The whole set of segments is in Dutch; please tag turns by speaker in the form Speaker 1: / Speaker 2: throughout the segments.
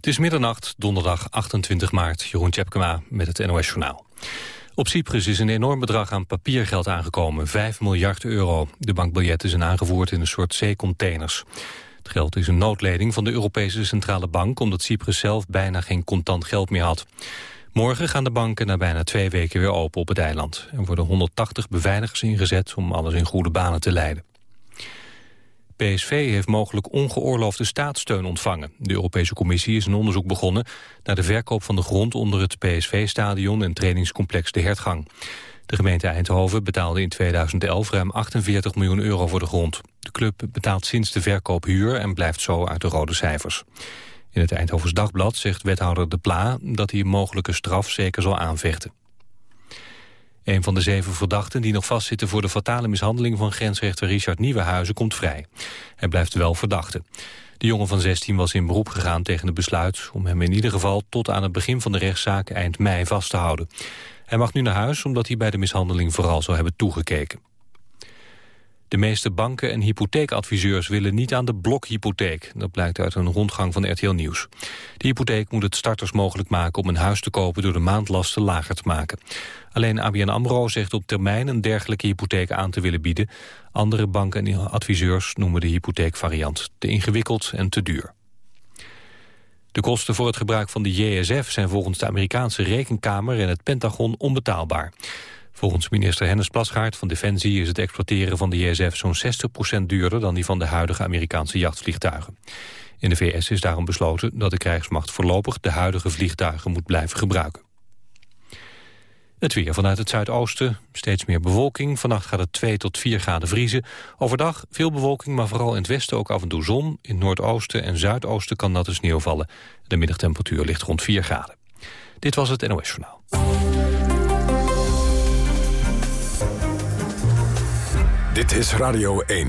Speaker 1: Het is middernacht, donderdag 28 maart. Jeroen Tjepkema met het NOS Journaal. Op Cyprus is een enorm bedrag aan papiergeld aangekomen, 5 miljard euro. De bankbiljetten zijn aangevoerd in een soort zeecontainers. Het geld is een noodleding van de Europese Centrale Bank... omdat Cyprus zelf bijna geen contant geld meer had. Morgen gaan de banken na bijna twee weken weer open op het eiland. Er worden 180 beveiligers ingezet om alles in goede banen te leiden. PSV heeft mogelijk ongeoorloofde staatssteun ontvangen. De Europese Commissie is een onderzoek begonnen... naar de verkoop van de grond onder het PSV-stadion... en trainingscomplex De Hertgang. De gemeente Eindhoven betaalde in 2011 ruim 48 miljoen euro voor de grond. De club betaalt sinds de verkoop huur en blijft zo uit de rode cijfers. In het Eindhovens Dagblad zegt wethouder De Pla dat hij mogelijke straf zeker zal aanvechten. Een van de zeven verdachten die nog vastzitten voor de fatale mishandeling van grensrechter Richard Nieuwenhuizen komt vrij. Hij blijft wel verdachte. De jongen van 16 was in beroep gegaan tegen het besluit om hem in ieder geval tot aan het begin van de rechtszaak eind mei vast te houden. Hij mag nu naar huis omdat hij bij de mishandeling vooral zou hebben toegekeken. De meeste banken en hypotheekadviseurs willen niet aan de blokhypotheek. Dat blijkt uit een rondgang van RTL Nieuws. De hypotheek moet het starters mogelijk maken om een huis te kopen... door de maandlasten lager te maken. Alleen ABN AMRO zegt op termijn een dergelijke hypotheek aan te willen bieden. Andere banken en adviseurs noemen de hypotheekvariant te ingewikkeld en te duur. De kosten voor het gebruik van de JSF zijn volgens de Amerikaanse Rekenkamer en het Pentagon onbetaalbaar. Volgens minister Hennis Plasgaard van Defensie is het exploiteren van de JSF zo'n 60% duurder dan die van de huidige Amerikaanse jachtvliegtuigen. In de VS is daarom besloten dat de krijgsmacht voorlopig de huidige vliegtuigen moet blijven gebruiken. Het weer vanuit het zuidoosten, steeds meer bewolking. Vannacht gaat het 2 tot 4 graden vriezen. Overdag veel bewolking, maar vooral in het westen ook af en toe zon. In het noordoosten en zuidoosten kan natte sneeuw vallen. De middagtemperatuur ligt rond 4 graden. Dit was het NOS Journaal.
Speaker 2: Dit is Radio 1.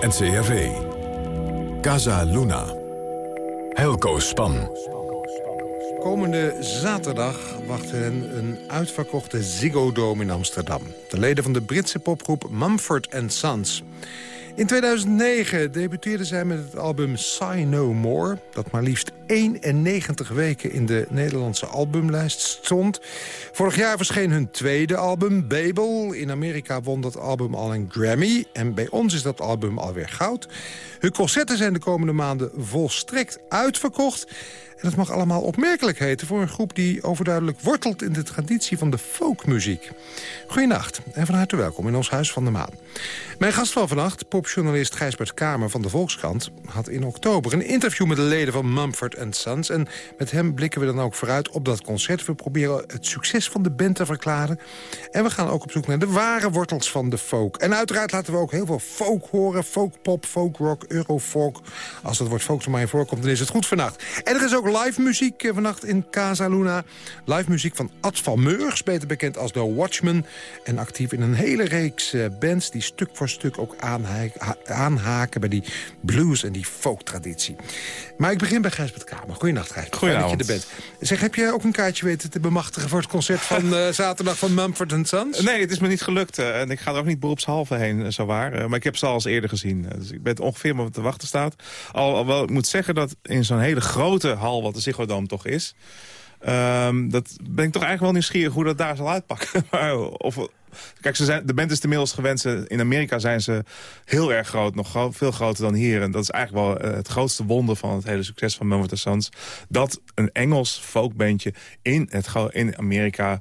Speaker 2: NCRV. Casa Luna. Helco Span.
Speaker 3: Komende zaterdag wacht hen een uitverkochte Ziggo Dome in Amsterdam. De leden van de Britse popgroep Mumford Sons. In 2009 debuteerde zij met het album Sigh No More... dat maar liefst 91 weken in de Nederlandse albumlijst stond. Vorig jaar verscheen hun tweede album, Babel. In Amerika won dat album al een Grammy. En bij ons is dat album alweer goud. Hun concerten zijn de komende maanden volstrekt uitverkocht... En dat mag allemaal opmerkelijk heten voor een groep die overduidelijk wortelt in de traditie van de folkmuziek. Goedenacht en van harte welkom in ons Huis van de Maan. Mijn gast van vannacht, popjournalist Gijsbert Kamer van de Volkskrant... had in oktober een interview met de leden van Mumford Sons. En met hem blikken we dan ook vooruit op dat concert. We proberen het succes van de band te verklaren. En we gaan ook op zoek naar de ware wortels van de folk. En uiteraard laten we ook heel veel folk horen. Folkpop, folkrock, eurofolk. Als het woord folk maar in voorkomt, dan is het goed vannacht. En er is ook live muziek eh, vannacht in Casa Luna. Live muziek van Ad van Meurs, beter bekend als The Watchman. En actief in een hele reeks eh, bands die stuk voor stuk ook aanhaken bij die blues en die folk-traditie. Maar ik begin bij Gijsbert Kamer. Goedenacht, Gijsbert.
Speaker 4: Goedenavond.
Speaker 3: dat je er bent. Zeg, heb je ook een kaartje weten te bemachtigen voor het concert van uh, zaterdag van Mumford Sons?
Speaker 4: Nee, het is me niet gelukt. en ik ga er ook niet beroepshalve heen, zo waar. maar ik heb ze al eens eerder gezien. dus ik ben ongeveer wat te wachten staat. Al, al wel, ik moet zeggen dat in zo'n hele grote hal, wat de Ziggo toch is... Um, dat ben ik toch eigenlijk wel nieuwsgierig hoe dat daar zal uitpakken. of, kijk, ze zijn, de band is inmiddels gewend. In Amerika zijn ze heel erg groot. Nog veel groter dan hier. En dat is eigenlijk wel uh, het grootste wonder van het hele succes van Mumford Sons. Dat een Engels folkbandje in, het, in Amerika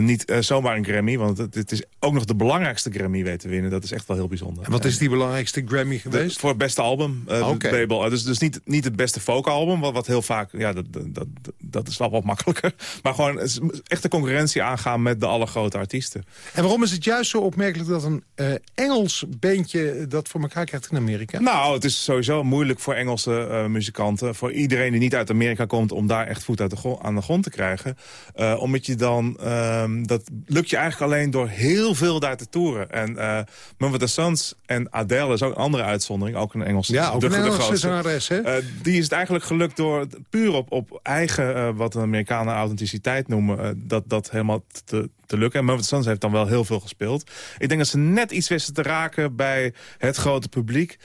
Speaker 4: niet uh, zomaar een Grammy, want het, het, is ook nog de belangrijkste Grammy weten winnen. Dat is echt wel heel bijzonder.
Speaker 3: En wat is die belangrijkste Grammy geweest?
Speaker 4: De, voor het beste album. Uh, okay. dus dus niet, niet het beste folkalbum, wat, wat heel vaak... Ja, dat, dat, dat is wel wat makkelijker. Maar gewoon echt de concurrentie aangaan met de allergrote artiesten.
Speaker 3: En waarom is het juist zo opmerkelijk dat een Engels bandje dat voor elkaar krijgt in Amerika?
Speaker 4: Nou, het is sowieso moeilijk voor Engelse muzikanten. Voor iedereen die niet uit Amerika komt om daar echt voet uit de aan de grond te krijgen. omdat je dan Um, dat lukt je eigenlijk alleen door heel veel daar te toeren. En uh, Mumford Sons en Adele is ook een andere uitzondering. Ook een Engelse
Speaker 3: Ja, ook
Speaker 4: de,
Speaker 3: een Engelse zangeres? Uh,
Speaker 4: die is het eigenlijk gelukt door puur op, op eigen, uh, wat de Amerikanen authenticiteit noemen... dat, dat helemaal te, te lukken. En Mumford Sons heeft dan wel heel veel gespeeld. Ik denk dat ze net iets wisten te raken bij het grote publiek...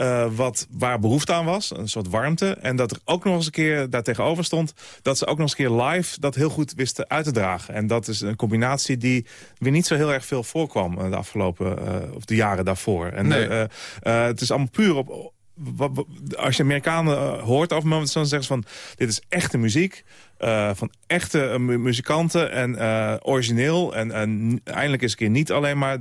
Speaker 4: uh, wat, waar behoefte aan was. Een soort warmte. En dat er ook nog eens een keer daar tegenover stond... dat ze ook nog eens een keer live dat heel goed wisten uit te dragen. En dat is een combinatie die weer niet zo heel erg veel voorkwam... de afgelopen, of de jaren daarvoor. En
Speaker 3: nee.
Speaker 4: het is allemaal puur op als je Amerikanen eh, hoort over Moment dan zeggen ze van... dit is echte muziek, uh, van echte muzikanten en uh, origineel. En, en eindelijk is een keer niet alleen maar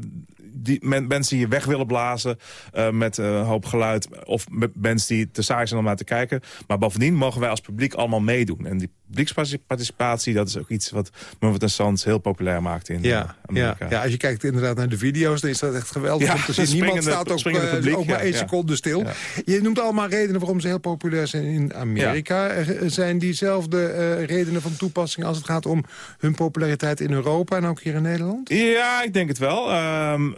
Speaker 4: die mensen die je weg willen blazen uh, met een hoop geluid. Of mensen die te saai zijn om naar te kijken. Maar bovendien mogen wij als publiek allemaal meedoen. En die publieksparticipatie, dat is ook iets wat Mumford Sons heel populair maakt in
Speaker 3: ja,
Speaker 4: Amerika.
Speaker 3: Ja, ja, als je kijkt inderdaad naar de video's, dan is dat echt geweldig
Speaker 4: ja,
Speaker 3: om te zien. Niemand staat ook, uh,
Speaker 4: publiek,
Speaker 3: ook maar één seconde stil. Je noemt allemaal redenen waarom ze heel populair zijn in Amerika. Zijn diezelfde uh, redenen van toepassing als het gaat om hun populariteit in Europa en ook hier in Nederland?
Speaker 4: Ja, ik denk het wel. Um,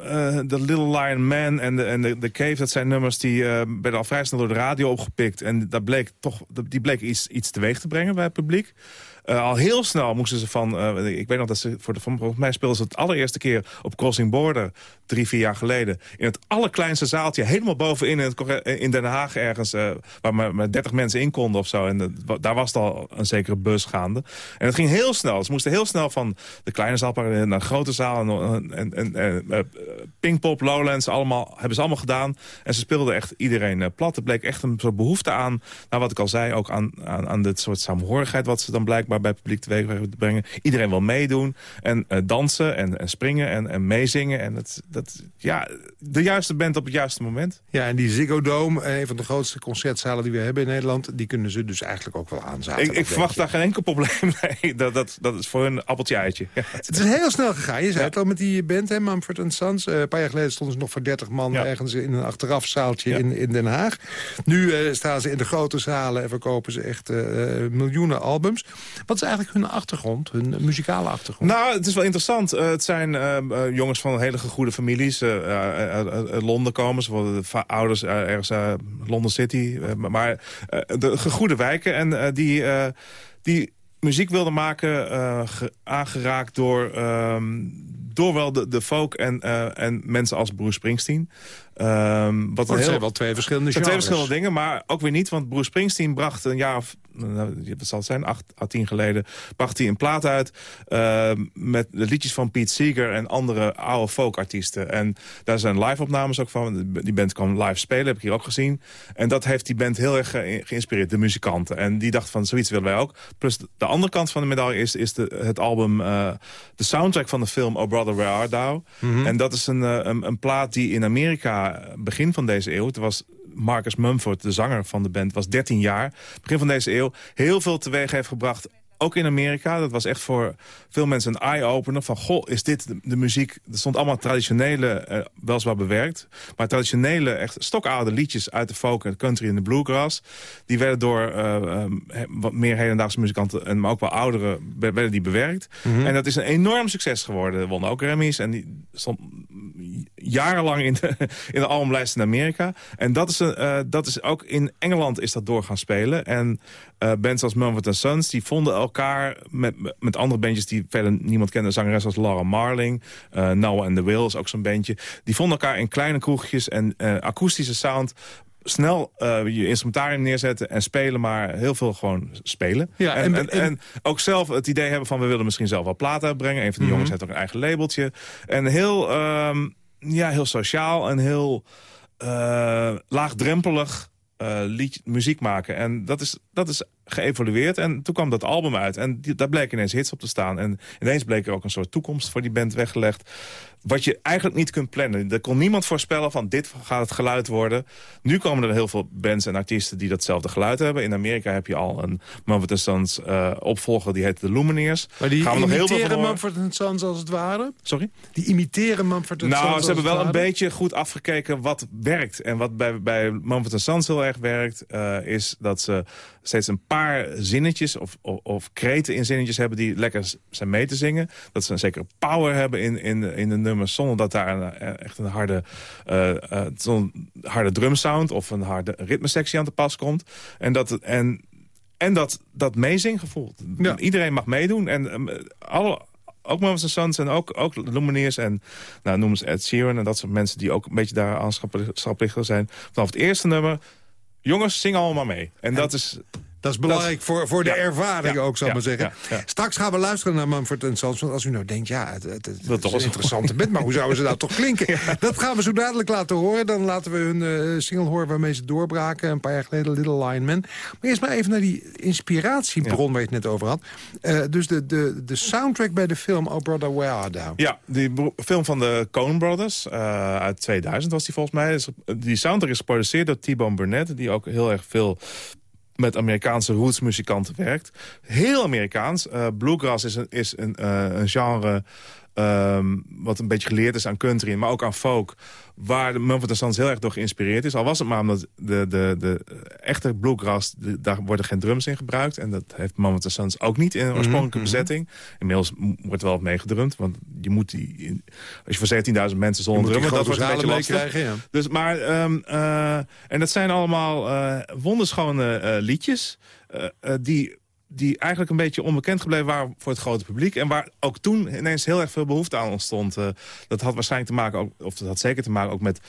Speaker 4: The uh, Little Lion Man en the, Cave, dat zijn nummers die uh, werden al vrij snel door de radio opgepikt. En dat bleek toch, die bleek iets, iets teweeg te brengen bij het publiek. week. Uh, al heel snel moesten ze van... Uh, ik weet nog dat ze... Voor de, volgens mij speelden ze het allereerste keer op Crossing Border... drie, vier jaar geleden. In het allerkleinste zaaltje. Helemaal bovenin in, het, in Den Haag ergens. Waar maar, maar 30 mensen in konden of zo. En daar was het al een zekere bus gaande. En het ging heel snel. Ze moesten heel snel van de kleine zaal naar de grote zaal. En, en, en Lowlands, allemaal, hebben ze allemaal gedaan. En ze speelden echt iedereen plat. Er bleek echt een soort behoefte aan. Nou, wat ik al zei, ook aan, aan, aan dit soort saamhorigheid... wat ze dan blijkbaar bij het publiek teweeg te brengen. Iedereen wil meedoen en uh, dansen en, en, springen en, en meezingen. En het, dat, ja, de juiste band op het juiste moment.
Speaker 3: Ja, en die Ziggo Dome, eh, een van de grootste concertzalen die we hebben in Nederland... die kunnen ze dus eigenlijk ook wel aanzetten.
Speaker 4: Ik, ik verwacht daar geen enkel probleem mee. Dat, dat, dat is voor een appeltje eitje. Ja.
Speaker 3: Het is heel snel gegaan. Je zei ja. het al met die band, hè, Mumford Sons. Uh, een paar jaar geleden stonden ze nog voor 30 man... Ja. ergens in een achterafzaaltje in, in Den Haag. Nu uh, staan ze in de grote zalen en verkopen ze echt miljoenen albums. Wat is eigenlijk hun achtergrond, hun muzikale achtergrond?
Speaker 4: Nou, het is wel interessant. Uh, het zijn uh, jongens van hele goede families. Uit Londen komen ze, worden de ouders ergens London City. maar de goede wijken. En die, die muziek wilden maken, aangeraakt door, ehm, door wel de, de folk en, en mensen als Bruce Springsteen.
Speaker 3: Um, wat heel, zijn wel twee verschillende genres.
Speaker 4: Twee verschillende dingen, maar ook weer niet. Want Bruce Springsteen bracht een jaar of, wat zal het zijn, acht à tien geleden... bracht hij een plaat uit uh, met de liedjes van Pete Seeger... en andere oude folkartiesten. En daar zijn live-opnames ook van. Die band kwam live spelen, heb ik hier ook gezien. En dat heeft die band heel erg ge geïnspireerd, de muzikanten. En die dacht van, zoiets willen wij ook. Plus de andere kant van de medaille is, is de, het album... Uh, de soundtrack van de film Oh Brother, Where Art Thou? Mm -hmm. En dat is een, een, een plaat die in Amerika begin van deze eeuw... het was Marcus Mumford, de zanger van de band, was 13 jaar. Begin van deze eeuw heel veel teweeg heeft gebracht ook in Amerika. Dat was echt voor veel mensen een eye-opener. Van, goh, is dit de, muziek? Er stond allemaal traditionele, uh, weliswaar bewerkt... maar traditionele, echt stokoude liedjes uit de folk en country en de bluegrass. Die werden door uh, um, wat meer hedendaagse muzikanten... en maar ook wel ouderen, werden die bewerkt. Mm -hmm. En dat is een enorm succes geworden. Wonnen ook Grammys en die stond jarenlang in de, in de albumlijst in Amerika. En dat is, uh, dat is ook in Engeland is dat door gaan spelen. En uh, bands als Mumford Sons, die vonden elkaar met, met andere bandjes die verder niemand kende. Zangeres als Laura Marling, uh, Noah and the Wills, ook zo'n bandje. Die vonden elkaar in kleine kroegjes en uh, akoestische sound snel uh, je instrumentarium neerzetten en spelen, maar heel veel gewoon spelen. Ja, en, en, en, en, ook zelf het idee hebben van we willen misschien zelf wel plaat uitbrengen. Een van die mm -hmm. jongens heeft ook een eigen labeltje. En heel, um, ja, heel sociaal en heel uh, laagdrempelig uh, lied, muziek maken. En dat is, dat is geëvolueerd. En toen kwam dat album uit. En daar bleken ineens hits op te staan. En ineens bleek er ook een soort toekomst voor die band weggelegd. Wat je eigenlijk niet kunt plannen. Er kon niemand voorspellen van dit gaat het geluid worden. Nu komen er heel veel bands en artiesten die datzelfde geluid hebben. In Amerika heb je al een Mumford Sons uh, opvolger. Die heet de Lumineers.
Speaker 3: Maar die Gaan we nog heel veel Mumford Sons als het ware?
Speaker 4: Sorry?
Speaker 3: Die imiteren Mumford Sons
Speaker 4: Nou, ze hebben wel een beetje goed afgekeken wat werkt. En wat bij, bij Mumford Sons heel erg werkt... Uh, is dat ze steeds een paar zinnetjes of, of, of, kreten in zinnetjes hebben... die lekker zijn mee te zingen. Dat ze een zekere power hebben in, in, in de nummers... zonder dat daar een, echt een harde, uh, uh, zo'n harde drumsound... of een harde ritmesectie aan te pas komt. En dat... En, en dat, dat meezinggevoel. Ja. Iedereen mag meedoen. En um, alle, ook Mumford Sons en ook, ook Lumineers en nou, noem eens Ed Sheeran... en dat soort mensen die ook een beetje daar aanschaplichter zijn. Vanaf het eerste nummer, jongens, zing allemaal mee. En dat is
Speaker 3: dat is belangrijk voor, voor de ervaring ook, zal ik maar zeggen. Straks gaan we luisteren naar Mumford Sons. Want als u nou denkt, ja, het, het, het is een interessante band... maar hoe zouden ze nou toch klinken? Dat gaan we zo dadelijk laten horen. Dan laten we hun uh, single horen waarmee ze doorbraken. Een paar jaar geleden, Little Lion Man. Maar eerst maar even naar die inspiratiebron waar je het net over had. Uh, dus de, de, de soundtrack bij de film Oh Brother Where Art Thou?
Speaker 4: Ja, die film van de Coen Brothers. Uh, uit 2000 was die volgens mij. Dus, die soundtrack is geproduceerd door T-Bone Burnett... die ook heel erg veel met Amerikaanse rootsmuzikanten werkt. Heel Amerikaans. Uh, bluegrass is een, is een, uh, een genre Ehm, wat een beetje geleerd is aan country, maar ook aan folk. Waar de Mumford Sons heel erg door geïnspireerd is. Al was het maar omdat de, de, de echte bluegrass, daar worden geen drums in gebruikt. En dat heeft Mumford Sons ook niet in een mhm, oorspronkelijke mm bezetting. Inmiddels wordt wel wat meegedrumd. Want je moet die, als je voor 17.000 mensen zonder drummen, dat wordt een beetje lastig. Krijgen, ja. Dus, maar, um, uh, en dat zijn allemaal uh, wonderschone uh, liedjes. die die eigenlijk een beetje onbekend gebleven waren voor het grote publiek. En waar ook toen ineens heel erg veel behoefte aan ontstond. Uh, dat had waarschijnlijk te maken, ook, of dat had zeker te maken ook met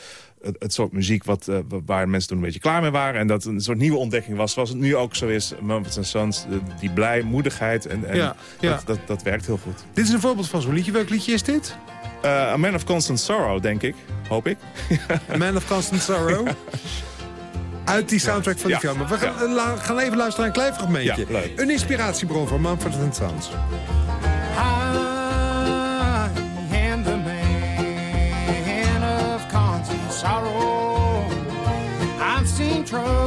Speaker 4: het, het soort muziek wat, uh, waar mensen toen een beetje klaar mee waren. En dat een soort nieuwe ontdekking was, zoals het nu ook zo is. Mumford Sons, die blijmoedigheid. En, en ja, ja. Dat, dat, dat, werkt heel goed.
Speaker 3: Dit is een voorbeeld van zo'n liedje. Welk liedje is dit?
Speaker 4: Uh, A Man of Constant Sorrow, denk ik. Hoop ik.
Speaker 3: A Man of Constant Sorrow? Uit die soundtrack van die film. We gaan, ja. gaan, even luisteren naar een klein fragmentje. een inspiratiebron voor Mumford Sons. I've seen trouble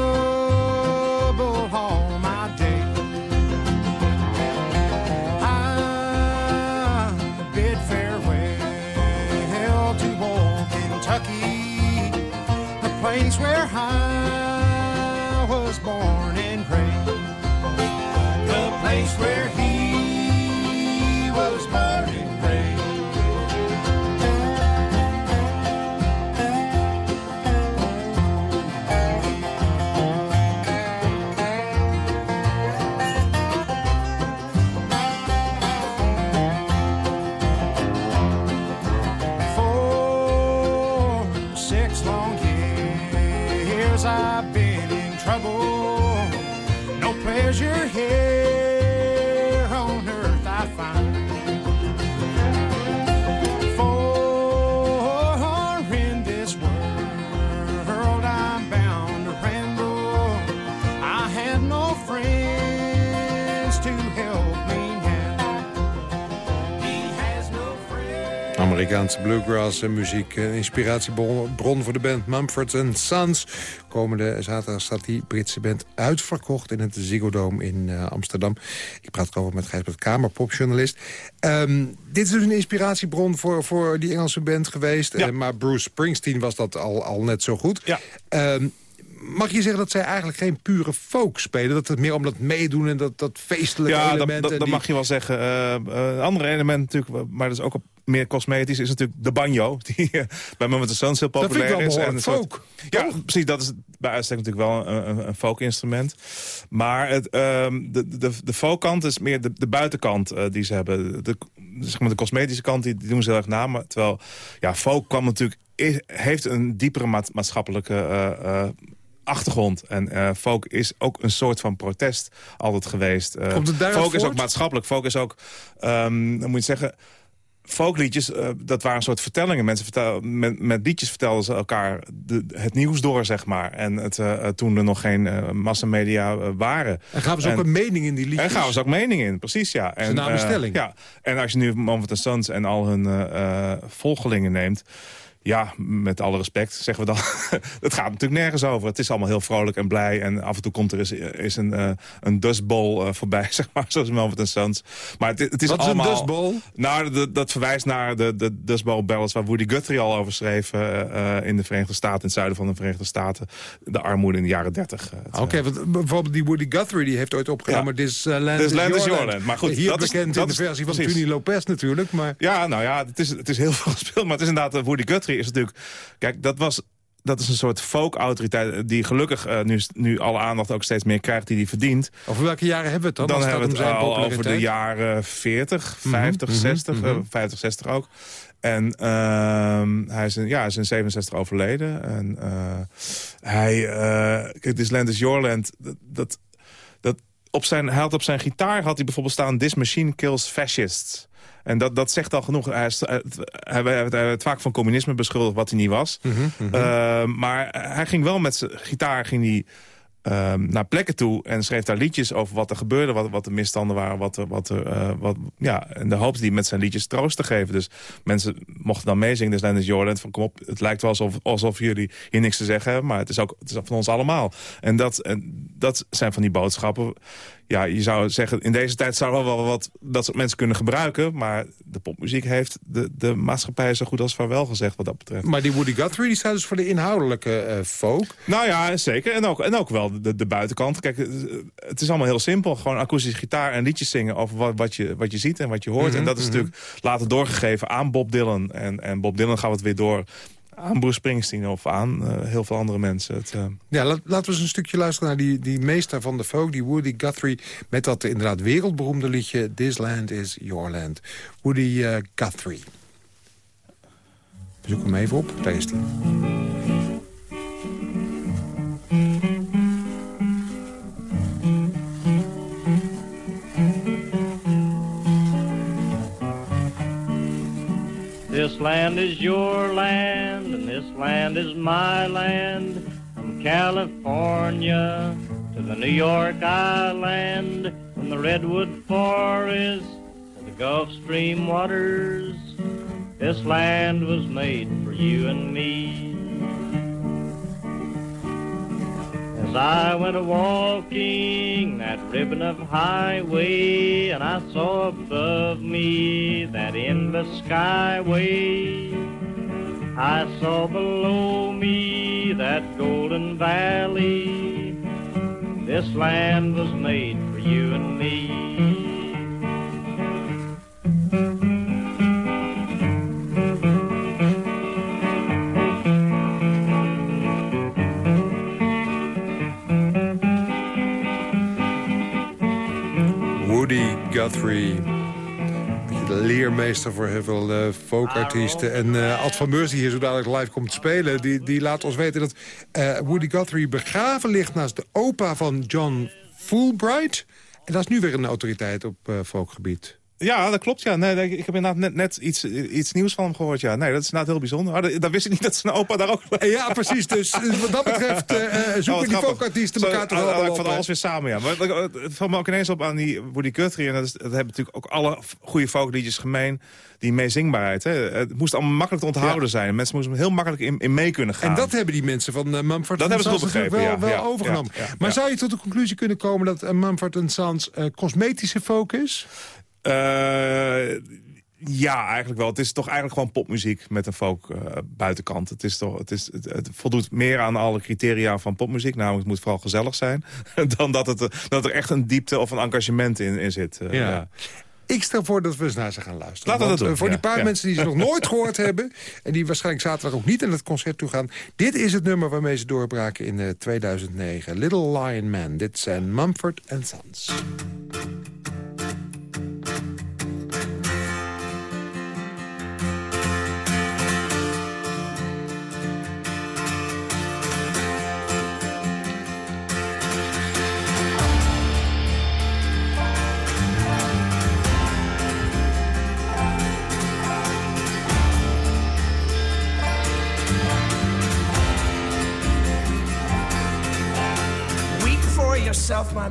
Speaker 3: Amerikaanse bluegrass en muziek. Een inspiratiebron voor de band Mumford Sons. Komende zaterdag staat die Britse band uitverkocht... in het Ziggo Dome in uh, Amsterdam. Ik praat erover met Gijsbert Kamer, popjournalist. Um, dit is dus een inspiratiebron voor, voor die Engelse band geweest. Ja. Uh, maar Bruce Springsteen was dat al, al net zo goed. Ja. Um, mag je zeggen dat zij eigenlijk geen pure folk spelen? Dat het meer om dat meedoen en dat, dat feestelijke
Speaker 4: ja,
Speaker 3: element...
Speaker 4: Ja, dat, dat, mag je wel zeggen. Uh, uh, andere element natuurlijk, maar dat is ook op meer cosmetisch is natuurlijk de banjo. Die uh, bij Moment of heel populair
Speaker 3: is.
Speaker 4: en
Speaker 3: folk.
Speaker 4: ja, precies. Dat is bij uitstek natuurlijk wel een, een, folk-instrument. Maar het, uh, de, de, de folkkant is meer de, de buitenkant uh, die ze hebben. De, zeg maar de cosmetische kant, die, die doen ze heel erg na. Maar, terwijl, ja, folk kwam natuurlijk... Is, heeft een diepere maatschappelijke uh, achtergrond. En uh, folk is ook een soort van protest altijd geweest.
Speaker 3: Uh, folk
Speaker 4: is ook maatschappelijk. Folk is ook, um, dan moet je zeggen folkliedjes, uh, dat waren een soort vertellingen. Mensen vertelden, met, met liedjes vertelden ze elkaar de, het nieuws door, zeg maar. En het, uh, toen er nog geen uh, massamedia waren.
Speaker 3: En gaven ze ook een mening in die liedjes?
Speaker 4: En gaven ze ook mening in, precies, ja.
Speaker 3: En, een stelling.
Speaker 4: Ja, en als je nu Manfred Sons en al hun volgelingen neemt ja, met alle respect zeggen we dan... het gaat natuurlijk nergens over. Het is allemaal heel vrolijk en blij. En af en toe komt er eens, is een, uh, een dustbowl uh, voorbij, zeg maar. Zoals Melvin Sons. Maar het, het is
Speaker 3: Wat
Speaker 4: allemaal...
Speaker 3: is een dustbowl?
Speaker 4: Nou, de, dat verwijst naar de, de dustbowl ballads... waar Woody Guthrie al over schreef uh, in de Verenigde Staten... in het zuiden van de Verenigde Staten. De armoede in de jaren dertig.
Speaker 3: Oké, okay, bijvoorbeeld die Woody Guthrie... die heeft ooit opgenomen... Ja. This Land, This is, land is Your Land.
Speaker 4: Maar goed,
Speaker 3: Hier dat bekend is, dat in de versie van Tony Lopez natuurlijk. Maar...
Speaker 4: Ja, nou ja, het is, het is heel veel gespeeld. Maar het is inderdaad... Woody Guthrie is natuurlijk Kijk, dat was dat is een soort folk-autoriteit die gelukkig uh, nu, nu alle aandacht ook steeds meer krijgt die hij verdient.
Speaker 3: Over welke jaren hebben we het dan?
Speaker 4: Dan hebben we het al over de jaren 40, 50, 60, 50, 60 ook. En uh, hij, is in, ja, hij is in 67 overleden. En uh, hij, kijk, This Land is Your Land, dat, dat, dat op zijn, hij had op zijn gitaar had hij bijvoorbeeld staan... This machine kills fascists. En dat, dat zegt al genoeg. Hij, hij, hij, werd vaak van communisme beschuldigd, wat hij niet was. Mm -hmm. uh, maar hij ging wel met zijn gitaar... Ging hij, Ehm, naar plekken toe en schreef daar liedjes over wat er gebeurde, wat, wat de misstanden waren, wat er, wat uh, wat, ja, en de hoop die met zijn liedjes troost te geven. Dus mensen mochten dan meezingen, dus Dennis Jordan, van kom op, het lijkt wel alsof, alsof jullie hier niks te zeggen hebben, maar het is ook het is van ons allemaal. En dat, en dat zijn van die boodschappen ja, je zou zeggen, in deze tijd zou wel wat dat soort mensen kunnen gebruiken. Maar de popmuziek heeft de, de maatschappij zo goed als vaarwel gezegd wat dat betreft.
Speaker 3: Maar die Woody Guthrie die staat dus voor de inhoudelijke uh, folk.
Speaker 4: Nou ja, zeker. En ook, en ook wel de, de buitenkant. Kijk, het is allemaal heel simpel. Gewoon akoestische gitaar en liedjes zingen over wat, wat, je, wat je ziet en wat je hoort. Mhm, en dat is mhm. natuurlijk later doorgegeven aan Bob Dylan. En, en Bob Dylan gaat het weer door aan Bruce Springsteen of aan uh, heel veel andere mensen. Het, uh...
Speaker 3: Ja, laten we eens een stukje luisteren naar die, die meester van de folk, die Woody Guthrie... met dat inderdaad wereldberoemde liedje This Land is Your Land. Woody uh, Guthrie. We hem even op, daar is hij.
Speaker 5: This land is your land, and this land is my land. From California to the New York Island, from the Redwood Forest to the Gulf Stream waters, this land was made for you and me. I went a walking that ribbon of highway, and I saw above me that endless skyway. I saw below me that golden valley. This land was made for you and me.
Speaker 3: De leermeester voor heel veel uh, folkartiesten. En uh, Ad van Meurs, die hier zo dadelijk live komt spelen... die, die laat ons weten dat uh, Woody Guthrie begraven ligt... naast de opa van John Fulbright. En dat is nu weer een autoriteit op folkgebied.
Speaker 4: Ja, dat klopt. Ja. Nee, ik heb inderdaad net, net iets, iets nieuws van hem gehoord. Ja. Nee, dat is inderdaad heel bijzonder. Oh, dat, wist ik niet dat zijn opa daar ook...
Speaker 3: Ja, precies. Dus wat dat betreft uh, zoeken die folkartiesten elkaar toch wel
Speaker 4: op. Van alles weer samen, ja. Maar het valt me ook ineens op aan die Woody Guthrie. En dat, is, dat hebben natuurlijk ook alle goede folkliedjes gemeen. Die meezingbaarheid. Hè. Het moest allemaal makkelijk te onthouden zijn. Mensen moesten heel makkelijk in, in mee kunnen gaan.
Speaker 3: En dat hebben die mensen van uh, Mumford
Speaker 4: Dat hebben ze begrepen,
Speaker 3: wel, wel overgenomen. maar zou je tot de conclusie kunnen komen dat uh, Mumford Sons cosmetische folk is?
Speaker 4: Uh, ja, eigenlijk wel. Het is toch eigenlijk gewoon popmuziek met een folk uh, buitenkant. Het, is toch, het, is, het, voldoet meer aan alle criteria van popmuziek. Namelijk, het moet vooral gezellig zijn. dan dat, het, dat er echt een diepte of een engagement in, in zit. Uh, ja. ja.
Speaker 3: Ik stel voor dat we eens naar ze gaan luisteren.
Speaker 4: Laten we dat doen.
Speaker 3: Voor die paar mensen die ze nog nooit gehoord hebben... en die waarschijnlijk zaterdag ook niet in het concert toe gaan... dit is het nummer waarmee ze doorbraken in 2009. Little Lion Man. Dit zijn Mumford Sons.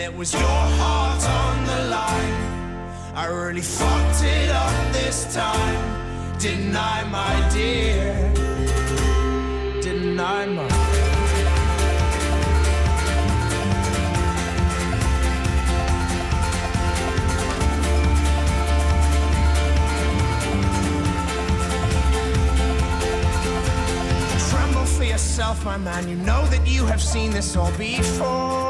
Speaker 6: it was your heart on the line. I really fucked it up this time. Deny, my dear? Deny, my. Tremble for yourself, my man. You know that you have seen this all before.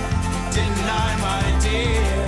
Speaker 6: I, my dear?